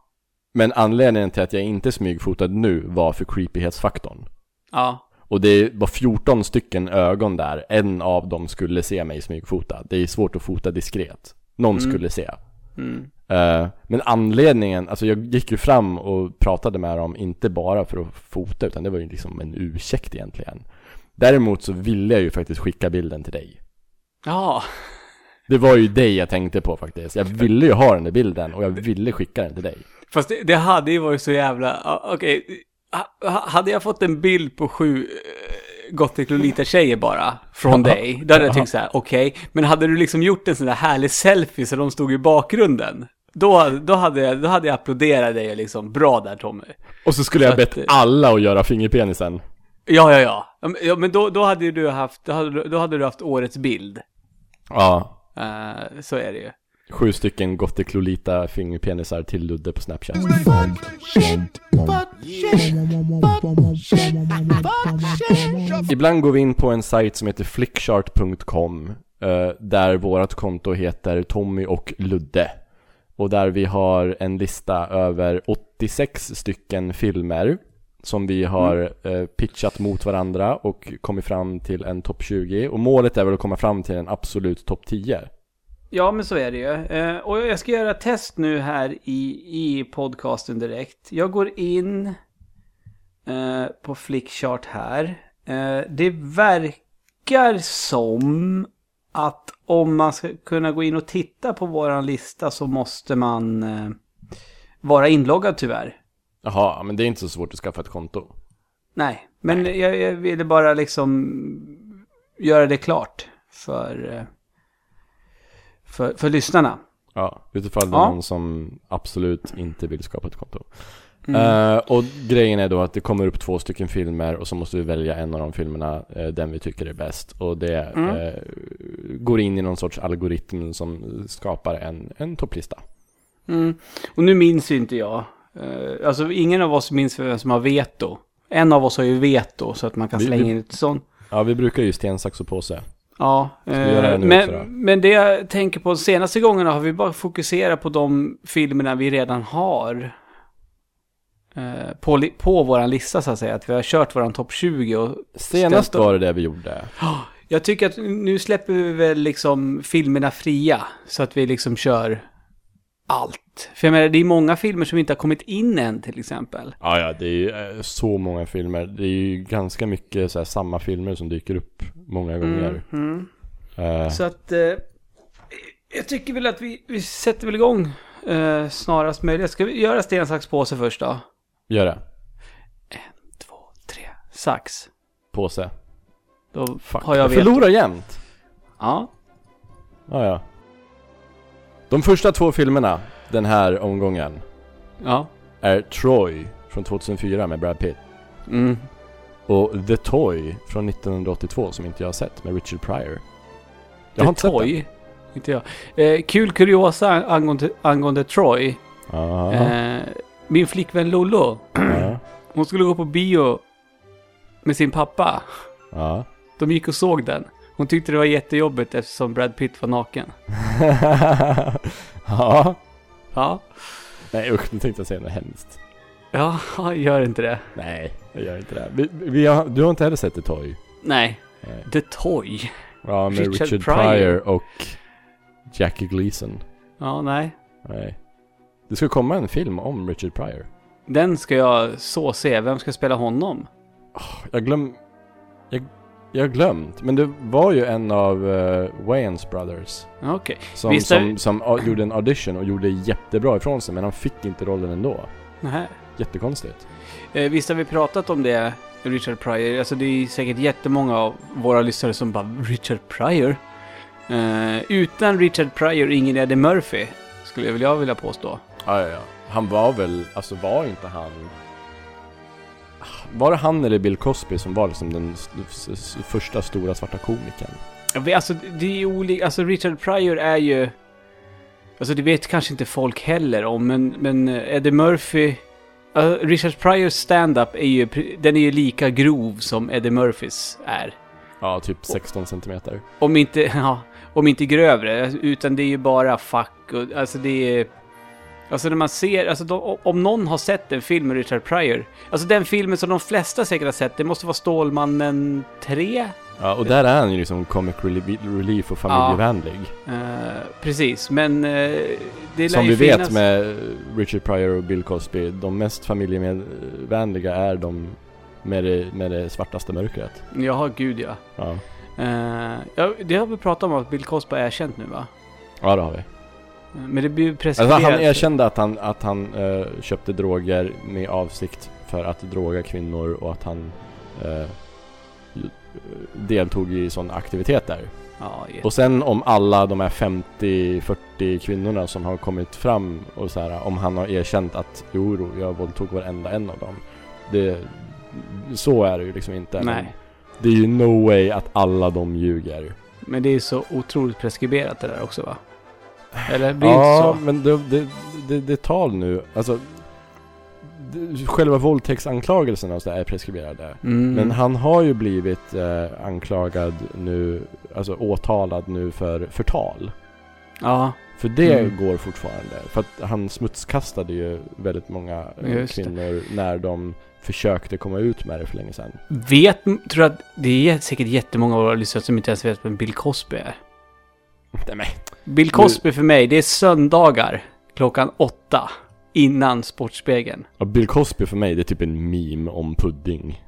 Men anledningen till att jag inte smygfotade nu var för creepyhetsfaktorn. ja. Och det var 14 stycken ögon där, en av dem skulle se mig smygfota. Det är svårt att fota diskret. Någon skulle se. Mm. Eh, men anledningen, alltså jag gick ju fram och pratade med dem, inte bara för att fota, utan det var ju liksom en ursäkt egentligen. Däremot så ville jag ju faktiskt skicka bilden till dig. Ja, Det var ju dig jag tänkte på faktiskt. Jag ville ju ha den där bilden och jag ville skicka den till dig. fast det, det hade ju varit så jävla, okej. Ha- Hade jag fått en bild på sju uh, Gothic Lolita-tjejer bara, från dig, då hade jag tyckt så här, okej. Men hade du liksom gjort en sån där härlig selfie så de stod i bakgrunden, då, då, hade, jag, då hade jag applåderat dig liksom, bra där Tommy. Och så skulle jag Så att, bett eh, alla att göra fingerpenisen. Ja, ja, ja. Ja, men- då, då hade ju du haft, då hade, du- då hade du haft årets bild. Ja. Eh, så är det ju. Sju stycken Gothic Lolita fingerpenisar till Ludde på Snapchat. Ibland går vi in på en sajt som heter flickchart.com eh, Där vårt konto heter Tommy och Ludde. Och där vi har en lista över 86 stycken filmer Som vi har eh, pitchat mot varandra och kommit fram till en topp 20 Och målet är väl att komma fram till en absolut topp 10 Ja, men så är det ju. Eh, och jag ska göra test nu här i, i podcasten direkt. Jag går in eh, på Flickchart här. Eh, det verkar som att om man ska kunna gå in och titta på våran lista så måste man vara inloggad tyvärr. Jaha, men det är inte så svårt att skaffa ett konto Nej, men jag, jag ville bara liksom göra det klart för, för, för lyssnarna. Ja, utifall det är Ja. någon som absolut inte vill skapa ett konto. Mm. Eh, och grejen är då att det kommer upp två stycken filmer och så måste vi välja en av de filmerna, eh, den vi tycker är bäst. Och det Mm. eh, går in i någon sorts algoritm som skapar en, en topplista. Mm. Och nu minns ju inte jag. Alltså ingen av oss minns vem som har veto. En av oss har ju veto så att man kan Vi- slänga in ett sånt. Ja, vi brukar ju sten, sax och påse. Ja, det eh, nu men, men det jag tänker på de senaste gångerna har vi bara fokuserat på de filmerna vi redan har eh, på, på våran lista så att säga. Att vi har kört våran topp 20 och Senast var det det vi gjorde. Jag tycker att nu släpper vi väl liksom filmerna fria. Så att vi liksom kör allt. För jag menar, det är många filmer som inte har kommit in än till exempel. Ja, ja, det är ju eh, så många filmer. Det är ju ganska mycket så här, samma filmer som dyker upp många gånger. Mm. Eh, Så att eh, jag tycker väl att vi, vi sätter väl igång eh, snarast möjligt. Ska vi göra sten, sax, påse först då? gör det. Två, tre, sax. Påse. Då Fuck. har jag jag veto. förlorar jämt. Ja. Ja, ja. De första två filmerna den här omgången Ja. är Troy från 2004 med Brad Pitt Mm. och The Toy från 1982 som inte jag har sett med Richard Pryor. Jag The har inte sett den. Toy. Inte jag. Eh, kul kuriosa angående, angående Troy. Eh, min flickvän Lollo. Hon skulle gå på bio med sin pappa. ja. De gick och såg den. Hon tyckte det var jättejobbigt eftersom Brad Pitt var naken. ja. Ja. Nej usch, nu tänkte jag säga något hemskt. Ja, gör inte det. Nej, jag gör inte det. Vi, vi har, du har inte heller sett The Toy? Nej. Nej. The Toy. Ja, med Richard Richard, Pryor. Pryor. och Jackie Gleason. Ja, nej. Nej. Det ska komma en film om Richard Pryor. Den ska jag så se. Vem ska spela honom? Jag glöm... Jag, jag har glömt, men det var ju en av uh, Wayans Brothers. Okej. Som, Visst som, som a- gjorde en audition och gjorde jättebra ifrån sig, men han fick inte rollen ändå. Nähä. Jättekonstigt. Eh, visst har vi pratat om det, Richard Pryor? Alltså det är säkert jättemånga av våra lyssnare som bara Richard Pryor? Eh, utan Richard Pryor, ingen Eddie Murphy, skulle jag vilja, vilja påstå. Ja, ja, ja. Han var väl, alltså var inte han... Var det han eller Bill Cosby som var liksom den första stora svarta komikern? Alltså det är olika, alltså Richard Pryor är ju... Alltså det vet kanske inte folk heller om, men, men eh, Eddie Murphy... Uh, Richard Pryors stand-up är ju, den är ju lika grov som Eddie Murphys är. Ja, typ 16 centimeter. Om inte, ja, om inte grövre, utan det är ju bara fuck och, alltså det är... Alltså när man ser, alltså de, om någon har sett en film med Richard Pryor, alltså den filmen som de flesta säkert har sett, det måste vara Stålmannen 3? Ja, och där är han ju liksom comic relief, och familjevänlig. Eh, precis, men eh, det Som vi finnas... vet med Richard Pryor och Bill Cosby, de mest familjevänliga är de med det, med det svartaste mörkret. Jaha, gud ja. Ja, Eh, ja. Det har vi pratat om att Bill Cosby är känt nu va? ja det har vi. Men det blir ju Alltså preskriberat. han erkände att han, att han eh, köpte droger med avsikt för att droga kvinnor och att han ju- deltog i sådana aktiviteter. Ja, Och sen om alla de här 50-40 kvinnorna som har kommit fram och så här, om han har erkänt att jo, jag våldtog varenda en av dem. Det, så är det ju liksom inte. Nej. Det är ju no way att alla de ljuger. Men det är så otroligt preskriberat det där också va? Eller blir Ja, det inte så? men det, det, det, det tar nu, alltså det, själva våldtäktsanklagelserna och så där är preskriberade. Mm. Men han har ju blivit eh, anklagad nu, alltså åtalad nu för förtal. Ja, För det Mm. går fortfarande. För att han smutskastade ju väldigt många eh, kvinnor när de försökte komma ut med det för länge sedan. vet, tror att det är säkert jättemånga av våra lyssnare som inte ens vet vem Bill Cosby är. Nej. Bill Cosby för mig, det är söndagar klockan åtta innan Sportspegeln. Ja, Bill Cosby för mig, det är typ en meme om pudding.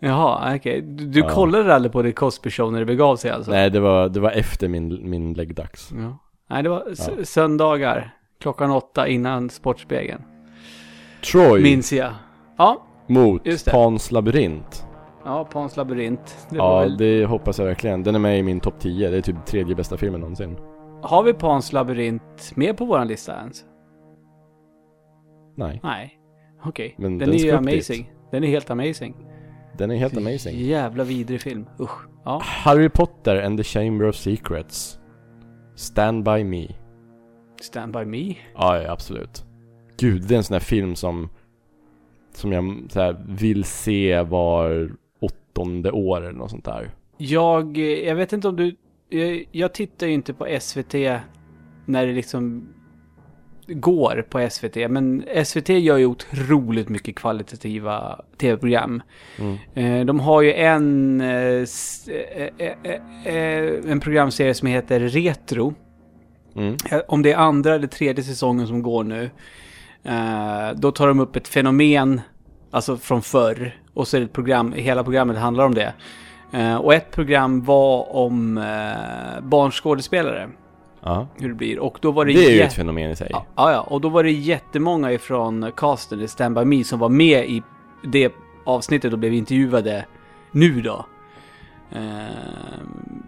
Jaha, okej. Du, du Ja. kollade aldrig på The Cosby Show när det begav sig alltså? Nej, det var, det var efter min, min läggdags. Ja. Nej, det var Ja. söndagar klockan åtta innan Sportspegeln. Troy Minns jag. Ja, mot det. Pans labyrint. Ja Pans labyrint. Det Ja, väl... det hoppas jag verkligen. Den är med i min topp 10. Det är typ tredje bästa filmen någonsin. Har vi Pans labyrint med på våran lista ens? Nej, Nej. Okej. Men Den, den är ju upp dit. amazing. Den är helt amazing. den är helt amazing. Jävla vidrig film. Usch. Ja. Harry Potter and the Chamber of Secrets. Stand by me. Stand by me. Ja, ja, absolut. Gud, det är en sån här film som som jag så här, vill se var åttonde år eller något sånt där. Jag, eh, jag vet inte om du... Jag, jag tittar ju inte på SVT när det liksom går på SVT. Men SVT gör ju otroligt mycket kvalitativa tv-program. Mm. Eh, De har ju en, eh, en programserie som heter Retro. Mm. Om det är andra eller tredje säsongen som går nu. Då tar de upp ett fenomen, alltså från förr. Och så är det ett program, hela programmet handlar om det. Eh, Och ett program var om eh, barnskådespelare. Ja. Hur det blir. Och då var det... Det är ju ett fenomen i sig. Ja, ja, och då var det jättemånga ifrån casten i Stand By Me som var med i det avsnittet och blev intervjuade nu då. Ehm,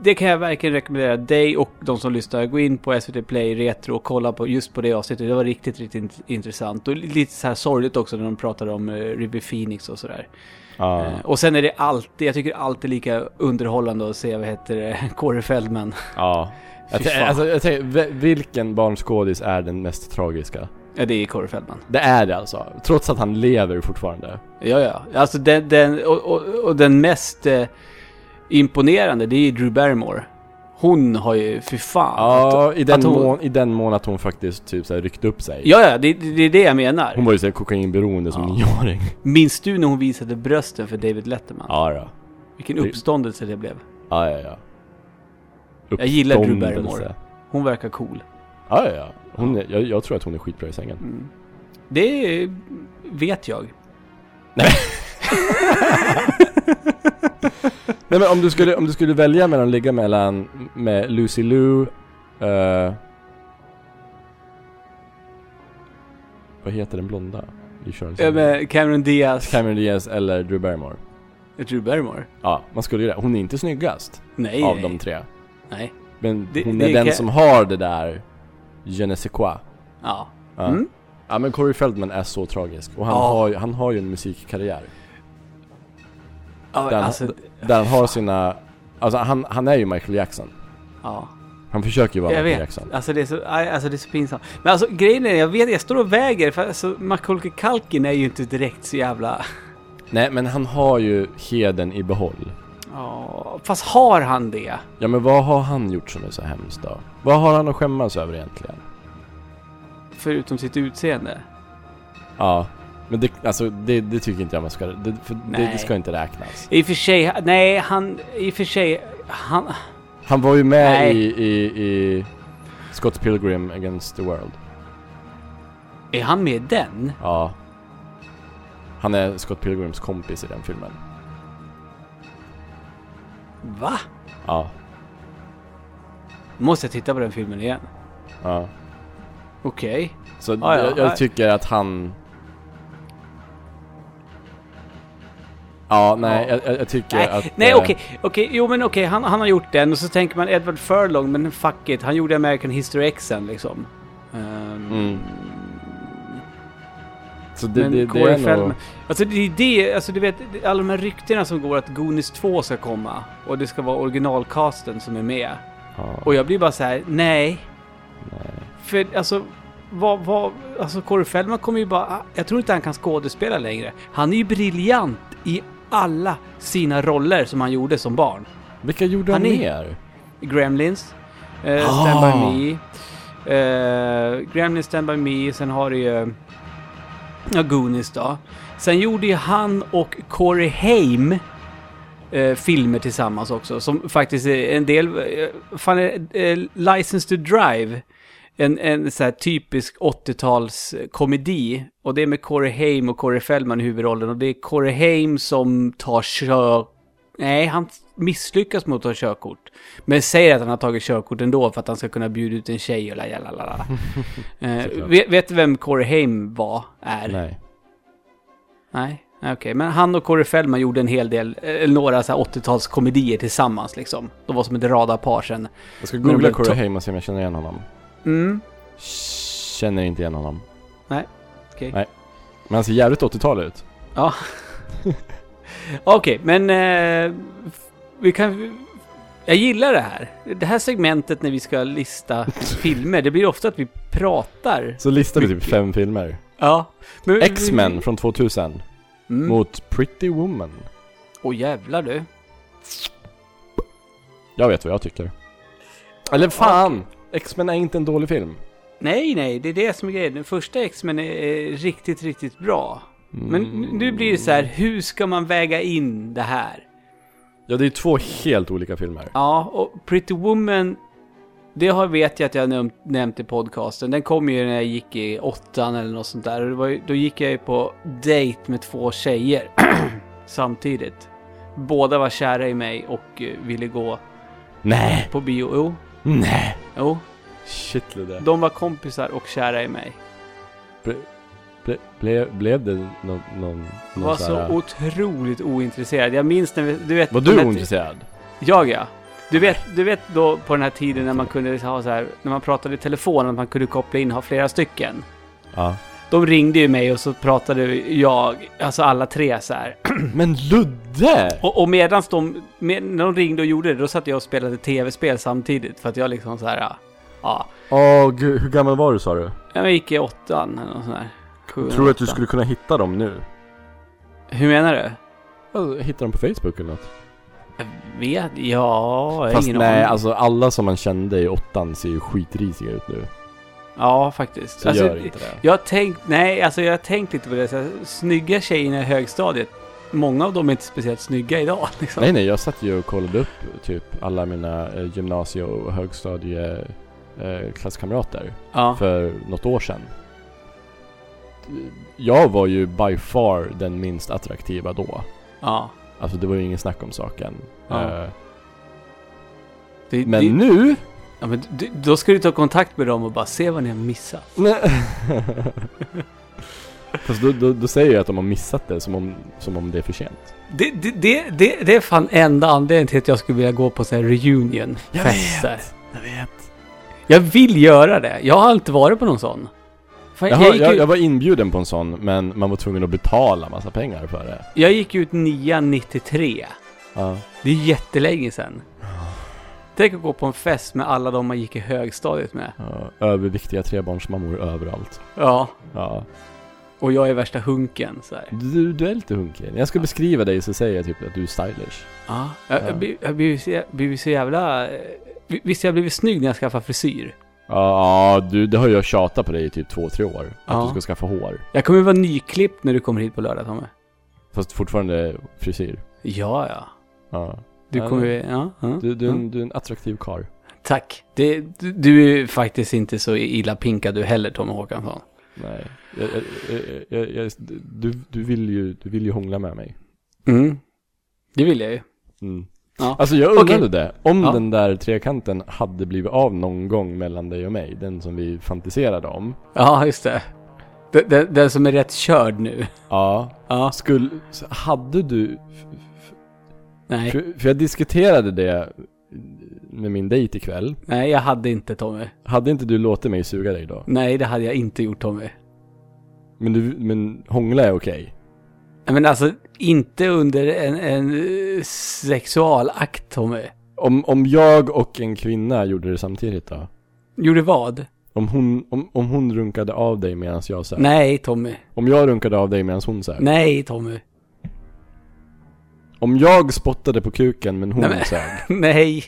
det kan jag verkligen rekommendera dig och de som lyssnar. Gå in på SVT Play Retro och kolla på just på det avsnittet. Det var riktigt, riktigt int- intressant. Och lite så här sorgligt också när de pratade om uh, River Phoenix och sådär. Ja. Eh, och sen är det alltid, jag tycker alltid lika underhållande att se, vad heter det, Corey Feldman. ja. Jag, tän- fan. alltså, jag tänker, vilken barnskådis är den mest tragiska? Ja, det är Corey Feldman. Det är det alltså. Trots att han lever fortfarande. Ja, ja. Alltså den, den och, och, och den mest eh, imponerande, det är Drew Barrymore. Hon har ju, fy fan. Ja, i den, hon, mån, i den mån att hon faktiskt typ såhär ryckte upp sig. Ja, ja, det, det är det jag menar. Hon var ju såhär kokainberoende som Ja. nioåring. Minns du när hon visade brösten för David Letterman? Ja, då. Vilken uppståndelse det blev. Ja, ja, ja. Jag gillar Drew. Barrymore. Hon verkar cool. Ja, ja, ja. Hon är, jag, jag tror att hon är skitbra i sängen. Mm. Det vet jag. Nej men om du skulle, om du skulle välja mellan att ligga mellan med Lucy Liu, eh, Vad heter den blonda i Charles? Ja, men Cameron Diaz. Cameron Diaz eller Drew Barrymore? Drew Barrymore? Ja, man skulle ju det. Hon är inte snyggast Nej, av nej. de tre. Nej. Men Det- hon det är den som har det där je ne sais quoi. Ja. Ja. Mm. ja men Corey Feldman är så tragisk. Och han, Ja. har, han har ju en musikkarriär. Ja Den- alltså, Där han har sina... Alltså han, han är ju Michael Jackson. ja. Han försöker ju vara Jag Michael vet. Jackson. Alltså det, är så, alltså det är så pinsamt. Men alltså grejen är, jag vet, jag står och väger. För alltså Macaulay Culkin är ju inte direkt så jävla... Nej men han har ju heden i behåll. Ja, fast har han det? Ja men vad har han gjort som är så hemskt då? Vad har han att skämmas över egentligen? Förutom sitt utseende? Ja. Men det, alltså, det, det tycker inte jag man ska... Det, för det, det ska inte räknas. I och för sig, nej han, i och för sig, han... Han var ju med Nej. i, i, i Scott Pilgrim Against the World. Är han med i den? Ja. Han är Scott Pilgrims kompis i den filmen. Va? Ja. Måste jag titta på den filmen igen? ja. Okej. Så Ja, ja. jag, jag tycker att han... Ja, nej, Ja. jag, jag- tycker Nej, att... nej eh, okej, okej, jo men okej, han, han har gjort den och så tänker man Edward Furlong, men fuck it, han gjorde American History X sen liksom. Ehm, Mm. Så det, men det, det är nog... Alltså det är det, alltså du vet, alla de här ryktena som går att Goonies 2 ska komma och det ska vara originalcasten som är med. Ja, Och jag blir bara så här: nej. nej. För alltså, vad, vad, alltså Corey Feldman kommer ju bara, jag tror inte han kan skådespela längre. Han är ju briljant i alla sina roller som han gjorde som barn. Vilka gjorde han, Han mer? Gremlins, eh, Ah. Stand By Me, eh, Gremlins, Stand By Me, sen har du ju ja, Goonies då. Sen gjorde ju han och Corey Haim eh, filmer tillsammans också, som faktiskt är en del, eh, fan eh, License to Drive, en, en så här typisk 80-tals komedi. Och det är med Corey Haim och Corey Feldman i huvudrollen. Och det är Corey Haim som tar kör... Nej, han misslyckas med att ta körkort. Men säger att han har tagit körkort ändå för att han ska kunna bjuda ut en tjej och la la eh, vet, vet du vem Corey Haim var? Är? Nej. Nej, okej. Men han och Corey Feldman gjorde en hel del, eller några så här 80-tals komedier tillsammans liksom. De var som ett radarpar sen. Jag ska googla Corey Haim och se om jag känner igen honom. Mm, Känner inte igen honom. okej. Nej. Men han ser jävligt 80-tal ut. Ja. Okej, men eh, vi kan... Jag gillar det här. Det här segmentet när vi ska lista filmer, det blir ofta att vi pratar. Så listar vi typ fem filmer. Ja. Men, X-Men från 2000 Mm. mot Pretty Woman. Åh jävlar du. Jag vet vad jag tycker. Eller fan! X-Men är inte en dålig film. Nej, nej, det är det som är grejen. Den första X-Men är, är riktigt, riktigt bra. Men nu blir det så här, hur ska man väga in det här? Ja, det är två helt olika filmer. Ja, och Pretty Woman, det har, vet jag att jag har näm- nämnt i podcasten. Den kom ju när jag gick i åttan eller något sånt där. Och var, då gick jag ju på date med två tjejer samtidigt. Båda var kära i mig och eh, ville gå Nej! på bio. Jo, Nej! jo. Shit Ludde. De var kompisar och kära i mig. Ble, ble, ble, blev det någon... någon, någon Jag var så här- otroligt ointresserad. Jag minns när vi, du vet... Var du ointresserad? Jag ja. Du vet, du vet då på den här tiden när man kunde ha så här, när man pratade i telefon, att man kunde koppla in och ha flera stycken. Ja. De ringde ju mig och så pratade jag, alltså alla tre så här. Men Ludde! Och, och medans de, med, när de ringde och gjorde det, då satt jag och spelade tv-spel samtidigt. För att jag liksom så här, ja. ja. Åh gud, hur gammal var du sa du? Jag gick i åttan eller något sånt där. Tror du att du åttan. skulle kunna hitta dem nu? Hur menar du? Alltså, hitta dem på Facebook eller något? Jag vet, ja, jag har Fast ingen nej, aning. alltså alla som man kände i åttan ser ju skitrisiga ut nu. Ja, faktiskt. Så Alltså, gör inte det. Jag har tänkt, nej, alltså jag har tänkt lite på det. Så här, snygga tjejerna i högstadiet, många av dem är inte speciellt snygga idag. Liksom. Nej nej, jag satt ju och kollade upp typ alla mina eh, gymnasie och högstadie eh, Ja, för något år sedan. Jag var ju by far den minst attraktiva då. ja. Alltså det var ju ingen snack om saken. Ja. Eh, Det, men det, nu... ja, men då ska du ta kontakt med dem och bara se vad ni har missat. Fast då, då, då säger jag att de har missat det som om, som om det är för sent. Det, det, det, det, det är fan enda anledningen till att jag skulle vilja gå på så här reunion-fester. Jag vet. Jag vill göra det. Jag har inte varit på någon sån. Fan, Jaha, jag, jag, gick jag, ut, var inbjuden på en sån, men man var tvungen att betala massa pengar för det. jag gick ut 93. Ja. Det är jättelänge sedan. Tänk att gå på en fest med alla de man gick i högstadiet med. Ja, överviktiga trebarnsmammor överallt. Ja. Ja. Och jag är värsta hunken så här. Du, du är lite hunkig. När jag ska beskriva dig så säger jag typ att du är stylish. Ja. Jag, jag, jag blir så så jävla... eh, Visst jag har blivit snygg när jag skaffade frisyr? Ja, du, det har jag tjatat på dig i typ två, tre år. Att Ja. du ska skaffa hår. Jag kommer vara nyklippt när du kommer hit på lördag Tommy. Fast fortfarande frisyr. Ja, ja. Ja. Du Ja, kommer... Ja, ja. Du, du, är ja. en, du är en attraktiv karl. Tack. Det, du, du är faktiskt inte så illa pinkad du heller Tommy Håkansson. Nej. Jag, jag, jag, du, du, vill ju, du vill ju hångla med mig. Mm. Det vill jag ju. Mm. Ja. Alltså jag undrade Okej. det. Om Ja. den där trekanten hade blivit av någon gång mellan dig och mig. Den som vi fantiserade om. Ja, just det. Den, den, den som är rätt körd nu. Ja. Ja. Skulle, hade du... Nej. För, för jag diskuterade det med min dejt ikväll. Nej, jag hade inte Tommy. Hade inte du låtit mig suga dig då? Nej, det hade jag inte gjort Tommy. Men, du, men hångla är okej? Nej, Men alltså, inte under en, en eh, sexualakt Tommy. Om, om jag och en kvinna gjorde det samtidigt då? Gjorde vad? Om hon, om, om hon runkade av dig medan jag sög? Nej Tommy. Om jag runkade av dig medan hon sög? Nej Tommy. Om jag spottade på kuken men hon Nej, men- sög? Nej.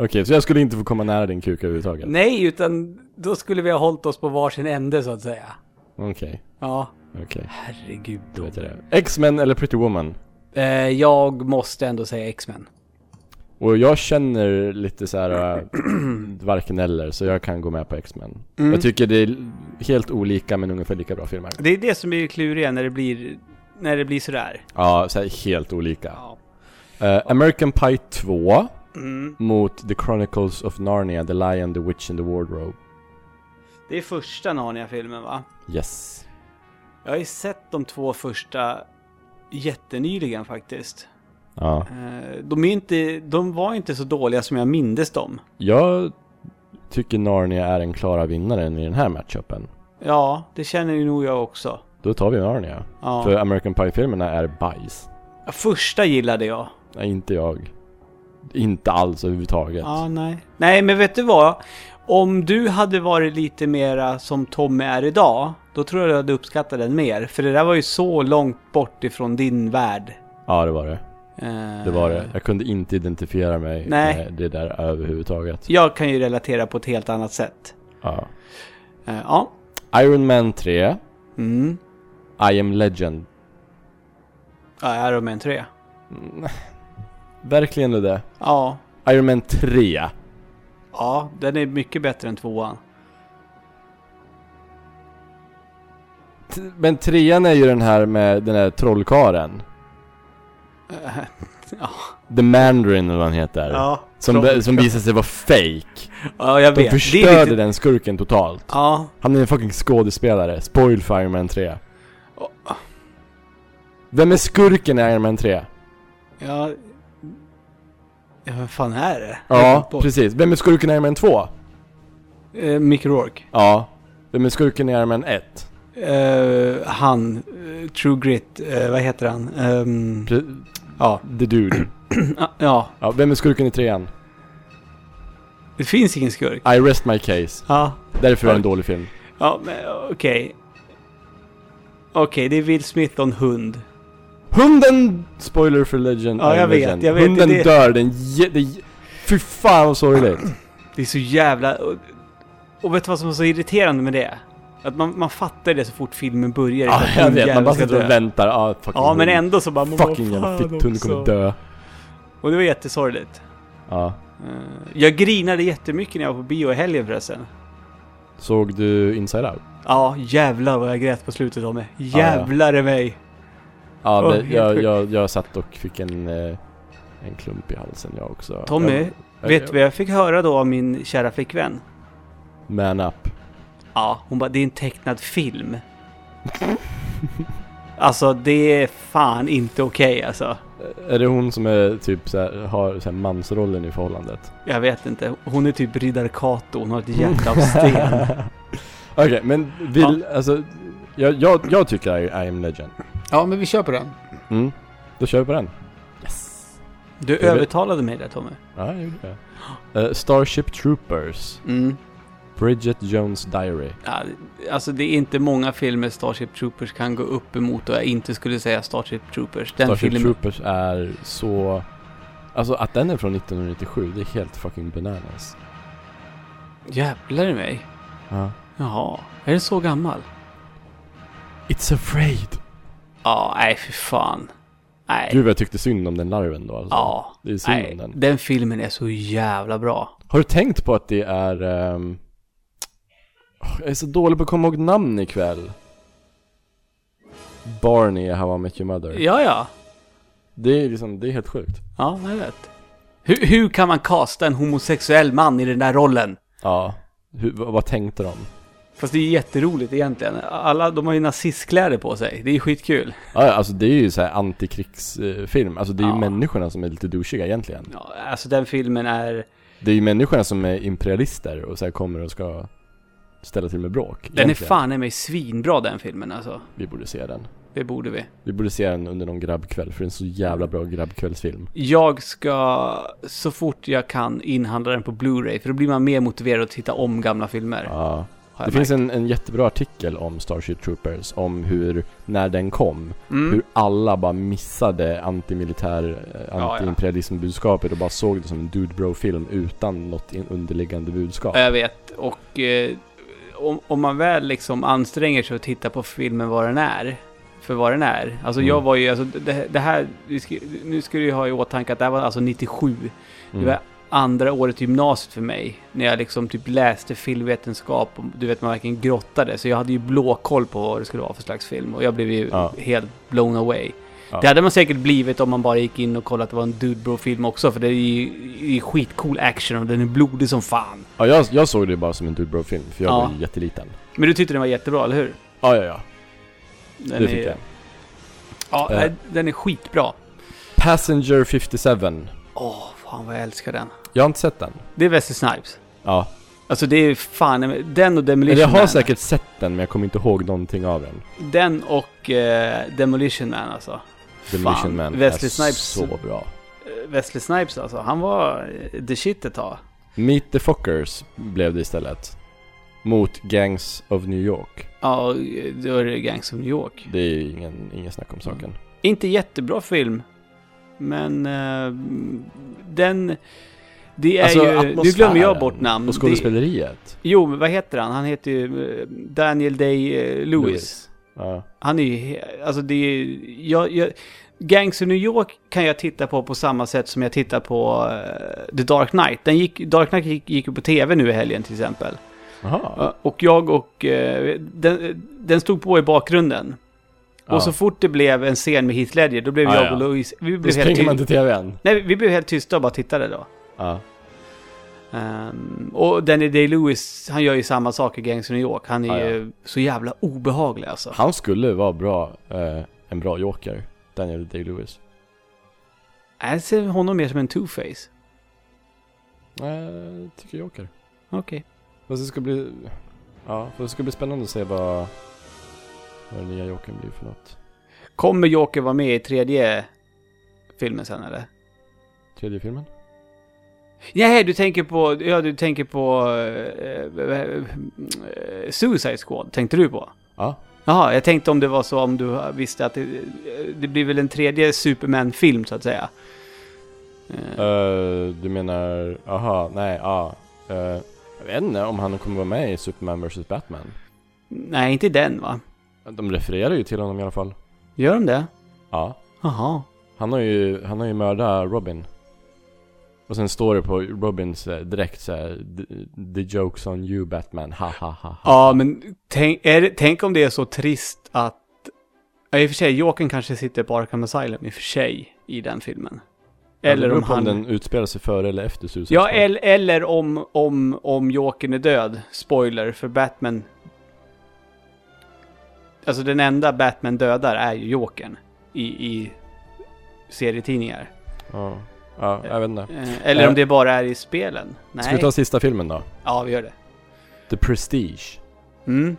Okej, så jag skulle inte få komma nära din kuk överhuvudtaget? Nej, utan då skulle vi ha hållit oss på varsin ände så att säga. Okej, Ja. okej. Herregud. Då vet det. X-Men eller Pretty Woman? Eh, jag måste ändå säga X-Men. Och jag känner lite så här äh, varken eller, så jag kan gå med på X-Men. Jag tycker det är helt olika men ungefär lika bra filmer. Det är det som är kluriga när det blir, när det blir sådär. Ja, så helt olika. Ja. Eh, American Pie 2 Mm. mot The Chronicles of Narnia, The Lion, The Witch and the Wardrobe. Det är första Narnia-filmen va? Yes. Jag har ju sett de två första jättenyligen faktiskt. Ja. Eh, De, är inte, de var inte så dåliga som jag mindes dem. Jag tycker Narnia är en klara vinnaren i den här matchupen. Ja, det känner ju nog jag också. Då tar vi Narnia. Ja. För American Pie-filmerna är bajs. Första gillade jag. Nej, inte jag. Inte alls överhuvudtaget. Ja, nej. Nej, men vet du vad? Om du hade varit lite mera som Tommy är idag, då tror jag du hade uppskattat den mer. För det där var ju så långt bort ifrån din värld. Ja, det var det. Eh, Det var det. Jag kunde inte identifiera mig Nej. med det där överhuvudtaget. Jag kan ju relatera på ett helt annat sätt. Ja. Eh, ja. Iron Man 3, Mm. I am legend. Ja, Iron Man 3. Mm. Verkligen är det. Ja. Iron Man 3. Ja, den är mycket bättre än tvåan. T- Men trean är ju den här med den här trollkaren. Ja. The Mandarin eller vad han heter. Ja. Som, som visar sig vara fake. Ja, jag De vet. förstörde lite... den skurken totalt. Ja. Han är en fucking skådespelare. Spoil för Iron Man 3. Oh. Vem är skurken i Iron Man 3? Ja. Ja, vad fan är det? Ja, precis. Vem är skurken Iron Man 2? Eh, Mick Rourke. Ja. Vem är skurken Iron Man 1? Eh, han, eh, True Grit, eh, vad heter han? Ehm, Pre- ja. The Dude. ja, Ja, vem är skurken i trean? det finns ingen skurk. I rest my case. Ja, Därför är det en dålig film. ja men okej. Okej, det är Will Smith och en hund. Hunden! Spoiler för Legend. Ja, jag vet, jag vet, Hunden det- dör. Den det, Fy fan vad sorgligt. Det är så jävla... Och, och vet du vad som är så irriterande med det? Att man, man fattar det så fort filmen börjar. Ja, att jag vet. Man bara sitter och väntar. Ja, fucking Ja, men ändå så bara... man Fucking jävla fitthund kommer dö. Och det var jättesorgligt. Ja. Eh, Jag grinade jättemycket när jag var på bio i helgen förresten. Såg du Inside Out? Ja, jävlar vad jag grät på slutet av mig. Jävlar i mig. Ja, det, helt jag, jag, jag satt och fick en, eh, en klump i halsen jag också. Tommy, jag, Vet du vad jag fick höra då av min kära flickvän? Man up. Ja, hon bara det är en tecknad film. alltså det är fan inte okej alltså. Är det hon som är typ så här, har så här mansrollen i förhållandet? Jag vet inte. Hon är typ riddare Kato. Hon har ett hjärta av sten. Okej, men vill, alltså, jag, jag, jag tycker I, I am legend. Ja, men vi kör på den. Mm, då kör vi på den. Du vet- övertalade mig där Tommy. Ja, jag gjorde det. Eh, Starship Troopers, Mm. Bridget Jones Diary. Ja, alltså det är inte många filmer Starship Troopers kan gå upp emot och jag inte skulle säga Starship Troopers. Den Starship filmen... Troopers är så... Alltså att den är från 1997, det är helt fucking bananas. Jävlar i mig. Ja. Jaha, är den så gammal? It's afraid. Ja, nej för fan. Nej. Gud vad jag tyckte synd om den larven då alltså. Ja. Det är synd Nej, om den. den filmen är så jävla bra. Har du tänkt på att det är... åh, Jag är så dålig på att komma ihåg namn ikväll. Barney i How I Met Your Mother. Ja, ja. Det är liksom, det är helt sjukt. Ja, jag vet. Hur, hur kan man kasta en homosexuell man i den där rollen? Ja. Hur, vad tänkte de? Fast det är jätteroligt egentligen. Alla, de har ju nazistkläder på sig. Det är skitkul. Ja, alltså det är ju så här antikrigsfilm. Alltså det är ju Ja. människorna som är lite douchiga egentligen. Ja, alltså den filmen är... Det är ju människorna som är imperialister och så här kommer och ska ställa till med bråk. Den är egentligen. fan i mig svinbra den filmen alltså. Vi borde se den. Det borde vi. Vi borde se den under någon grabbkväll för det är en så jävla bra grabbkvällsfilm. Jag ska så fort jag kan inhandla den på Blu-ray för då blir man mer motiverad att titta om gamla filmer. Ja. Det jag finns märkt. en, en jättebra artikel om Starship Troopers, om hur, när den kom, Mm. hur alla bara missade antimilitär, eh, ja. antiimperialismbudskapet och bara såg det som en dude bro-film utan något underliggande budskap. Ja, Jag vet. Och eh, om, om man väl liksom anstränger sig att titta på filmen vad den är. För vad den är. Alltså Mm. jag var ju, alltså det, det här, vi ska, nu ska du ju ha i åtanke att det här var alltså 97. Mm. Det var andra året i gymnasiet för mig. När jag liksom typ läste filmvetenskap och du vet man verkligen grottade. Så jag hade ju blåkoll på vad det skulle vara för slags film. Och jag blev ju Ja. helt blown away. Ja. Det hade man säkert blivit om man bara gick in och kollade att det var en Dude Bro-film också. För det är ju det är skitcool action och den är blodig som fan. Ja, jag, jag såg det bara som en dude bro-film, för jag Ja. var jätteliten. Men du tyckte den var jättebra, eller hur? Ja, ja, ja. Den det fick är, jag. Ja, nej, den är skitbra. Passenger 57. Åh, fan vad jag älskar den. Jag har inte sett den. Det är Wesley Snipes. Ja. Alltså det är fan, den och Demolition Eller jag har Man. säkert sett den, men jag kommer inte ihåg någonting av den. Den och eh, Demolition Man alltså. Demolition Fan, Man Wesley är Snipes. så bra. Eh, Wesley Snipes alltså, han var eh, the shit ett tag. Meet the Fockers blev det istället. Mot Gangs of New York. Ja, då är det Gangs of New York. Det är ingen, ingen snack om saken. Inte jättebra film. Men eh, den... Det är Alltså, ju... Nu glömmer jag bort namn. Och Det, skådespeleriet. jo, men vad heter han? Han heter ju eh, Daniel Day-Lewis. Ja. Han är ju... Alltså det är jag, jag, Gangs of New York kan jag titta på på samma sätt som jag tittar på eh, The Dark Knight. Den gick, Dark Knight gick, gick ju på tv nu i helgen till exempel. Ja, Och jag och... eh, den, den stod på i bakgrunden. Ja. Och så fort det blev en scen med Heath Ledger, då blev Ja, jag ja. och Louise... Vi Då blev, helt springer man till tvn. Nej, vi blev helt tysta och bara tittade då. Ja. Ehm, och Danny Day-Lewis, han gör ju samma sak i Gangs of New York. Han är Ja, ja. ju så jävla obehaglig alltså. Han skulle vara bra, eh, en bra joker. Daniel Day-Lewis. Jag ser honom mer som en two-face. Nej, jag tycker joker. Okej. Fast det ska bli... Ja, fast det ska bli spännande att se vad... Vad den nya jokern blir för något. Kommer Joker vara med i tredje filmen sen eller? Tredje filmen? Nej, du tänker på... Ja, du tänker på... eh, eh, eh, Suicide Squad, tänkte du på? Ja. Jaha, jag tänkte om det var så om du visste att det, det blir väl en tredje Superman-film så att säga. Eh, du menar... Aha, nej, ja. Eh, jag vet inte om han kommer vara med i Superman vs Batman. nej, inte den va? De refererar ju till honom i alla fall. Gör de det? Ja. Jaha. Han har ju, han har ju mördat Robin. Och sen står det på Robins direkt så här, "The- jokes on you Batman, ha ha ha ha. Ja, men tänk, det, tänk om det är så trist att... Ja, i och för sig, Jokern kanske sitter på Arkham Asylum i och för sig i den filmen. Ja, Eller beror om han... den utspelar sig före eller efter Suicide Ja, eller, eller om, om, om Jokern är död. Spoiler, för Batman... Alltså den enda Batman dödar är ju Jokern i, i serietidningar. Ja. Ja, jag vet inte. Eh, Eller om det bara är i spelen. Nej. Ska vi ta sista filmen då? Ja, vi gör det. The Prestige. Mm.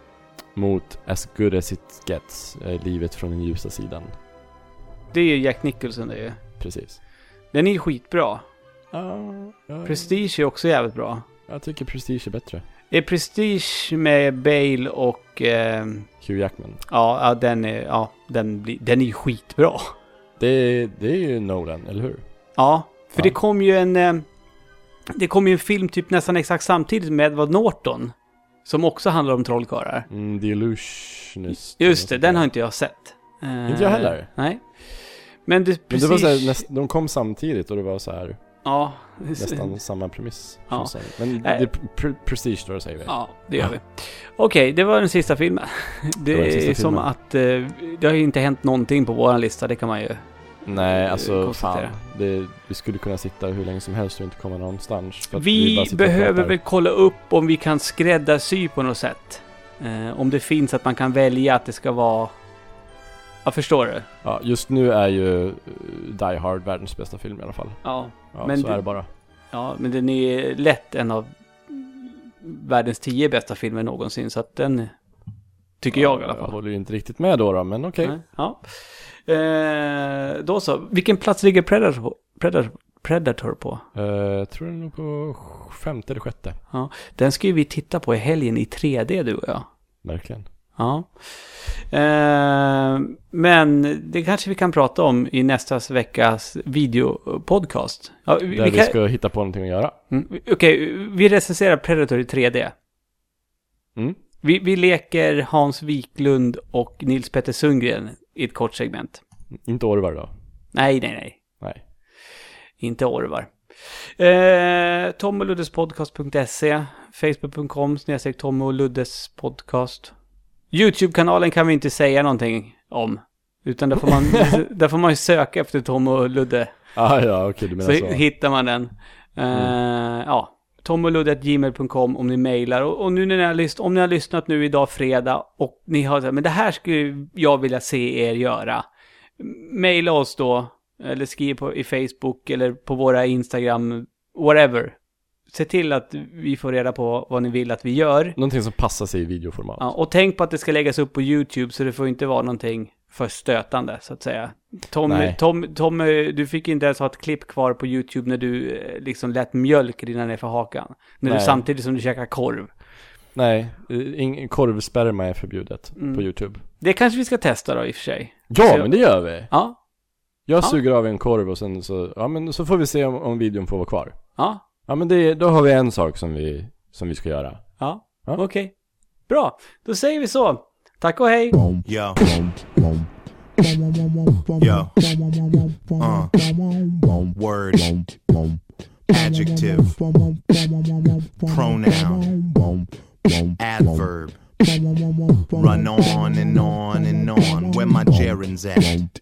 Mot As Good As It Gets, eh, Livet från den ljusa sidan. Det är ju Jack Nicholson det ju. Precis. Den är ju skitbra. Ja, ja, Prestige är också jävligt bra. jag tycker Prestige är bättre. Är Prestige med Bale och... Eh, Hugh Jackman. ja, ja, den är, ja, den, blir, den är ju skitbra. Det, det är ju Nolan, eller hur? Ja, för Ja. det kom ju en... Eh, det kom ju en film typ nästan exakt samtidigt med Edward Norton. Som också handlar om trollkarlar. Mm, The Illusionist. Just det, den har inte jag sett. Eh, Inte jag heller. Nej. Men det, Men precis... det var så här, näst, de kom samtidigt och det var så här Ja. nästan samma premiss. Ja. Men det är pre- Prestige då säger vi. Ja, det gör vi. Okej, det var den sista filmen. Det, var den sista är som filmen. att eh, det har inte hänt någonting på våran lista, det kan man ju... Nej, Eh, alltså fan. Det, vi skulle kunna sitta hur länge som helst och inte komma någonstans. Vi, och behöver väl kolla upp om vi kan skräddarsy på något sätt. Eh, om det finns att man kan välja att det ska vara... Ja, förstår du? Ja, just nu är ju eh, Die Hard världens bästa film i alla fall. Ja, Ja, Men så du- är det bara. ja, men den är lätt en av världens tio bästa filmer någonsin, så att den... Tycker jag i alla Jag fall. håller ju inte riktigt med då, då men okej. Nej, Ja. Eh, då så. Vilken plats ligger Predator på? Predator, Predator på? Eh, jag tror det är på femte eller sjätte. Den ska ju vi titta på i helgen i 3D du och jag. Verkligen. Ja. Eh, men det kanske vi kan prata om i nästa veckas videopodcast. Ja, vi, Där vi vi, kan, ska hitta på någonting att göra. mm, Okej, vi recenserar Predator i 3D. Mm. Vi, vi leker Hans Wiklund och Nils Petter Sundgren i ett kort segment. Inte Orvar då. Nej, nej, nej. Nej. Inte Orvar. Eh, Tom och Luddes podcast.se Facebook.com snedstreck Tom och Luddes podcast YouTube-kanalen kan vi inte säga någonting om. Utan där får man, där får man ju söka efter Tom och Ludde. Ah, ja, okej du menar Så så. hittar man den. Eh, Ja, tomoludde.gmail.com om ni mejlar. Och, och nu när ni har lyssnat, om ni har lyssnat nu idag fredag och ni har sagt men det här skulle jag vilja se er göra. Maila oss då, eller skriv på, i Facebook eller på våra Instagram, whatever. Se till att vi får reda på vad ni vill att vi gör. Någonting som passar sig i videoformat. Ja, och tänk på att det ska läggas upp på YouTube så det får inte vara någonting för stötande så att säga. Tom, Nej. Tom, Tom, du fick inte ens ha ett klipp kvar på YouTube när du eh, liksom lät mjölk rinna ner för hakan. När du samtidigt som du käkar korv. Nej, eh, korvsperma är förbjudet Mm. på YouTube. Det kanske vi ska testa då i och för sig. Ja, Så- men det gör vi. Ja, Jag suger av en korv och sen så, ja men så får vi se om, om videon får vara kvar. Ja, Ja men det, då har vi en sak som vi, som vi ska göra. ja, Ja. okej. Bra, då säger vi så. Tack och hej. Yo. Yo. Uh. Word. Adjective. Pronoun. Adverb. Run on and on and on. Where my gerunds at?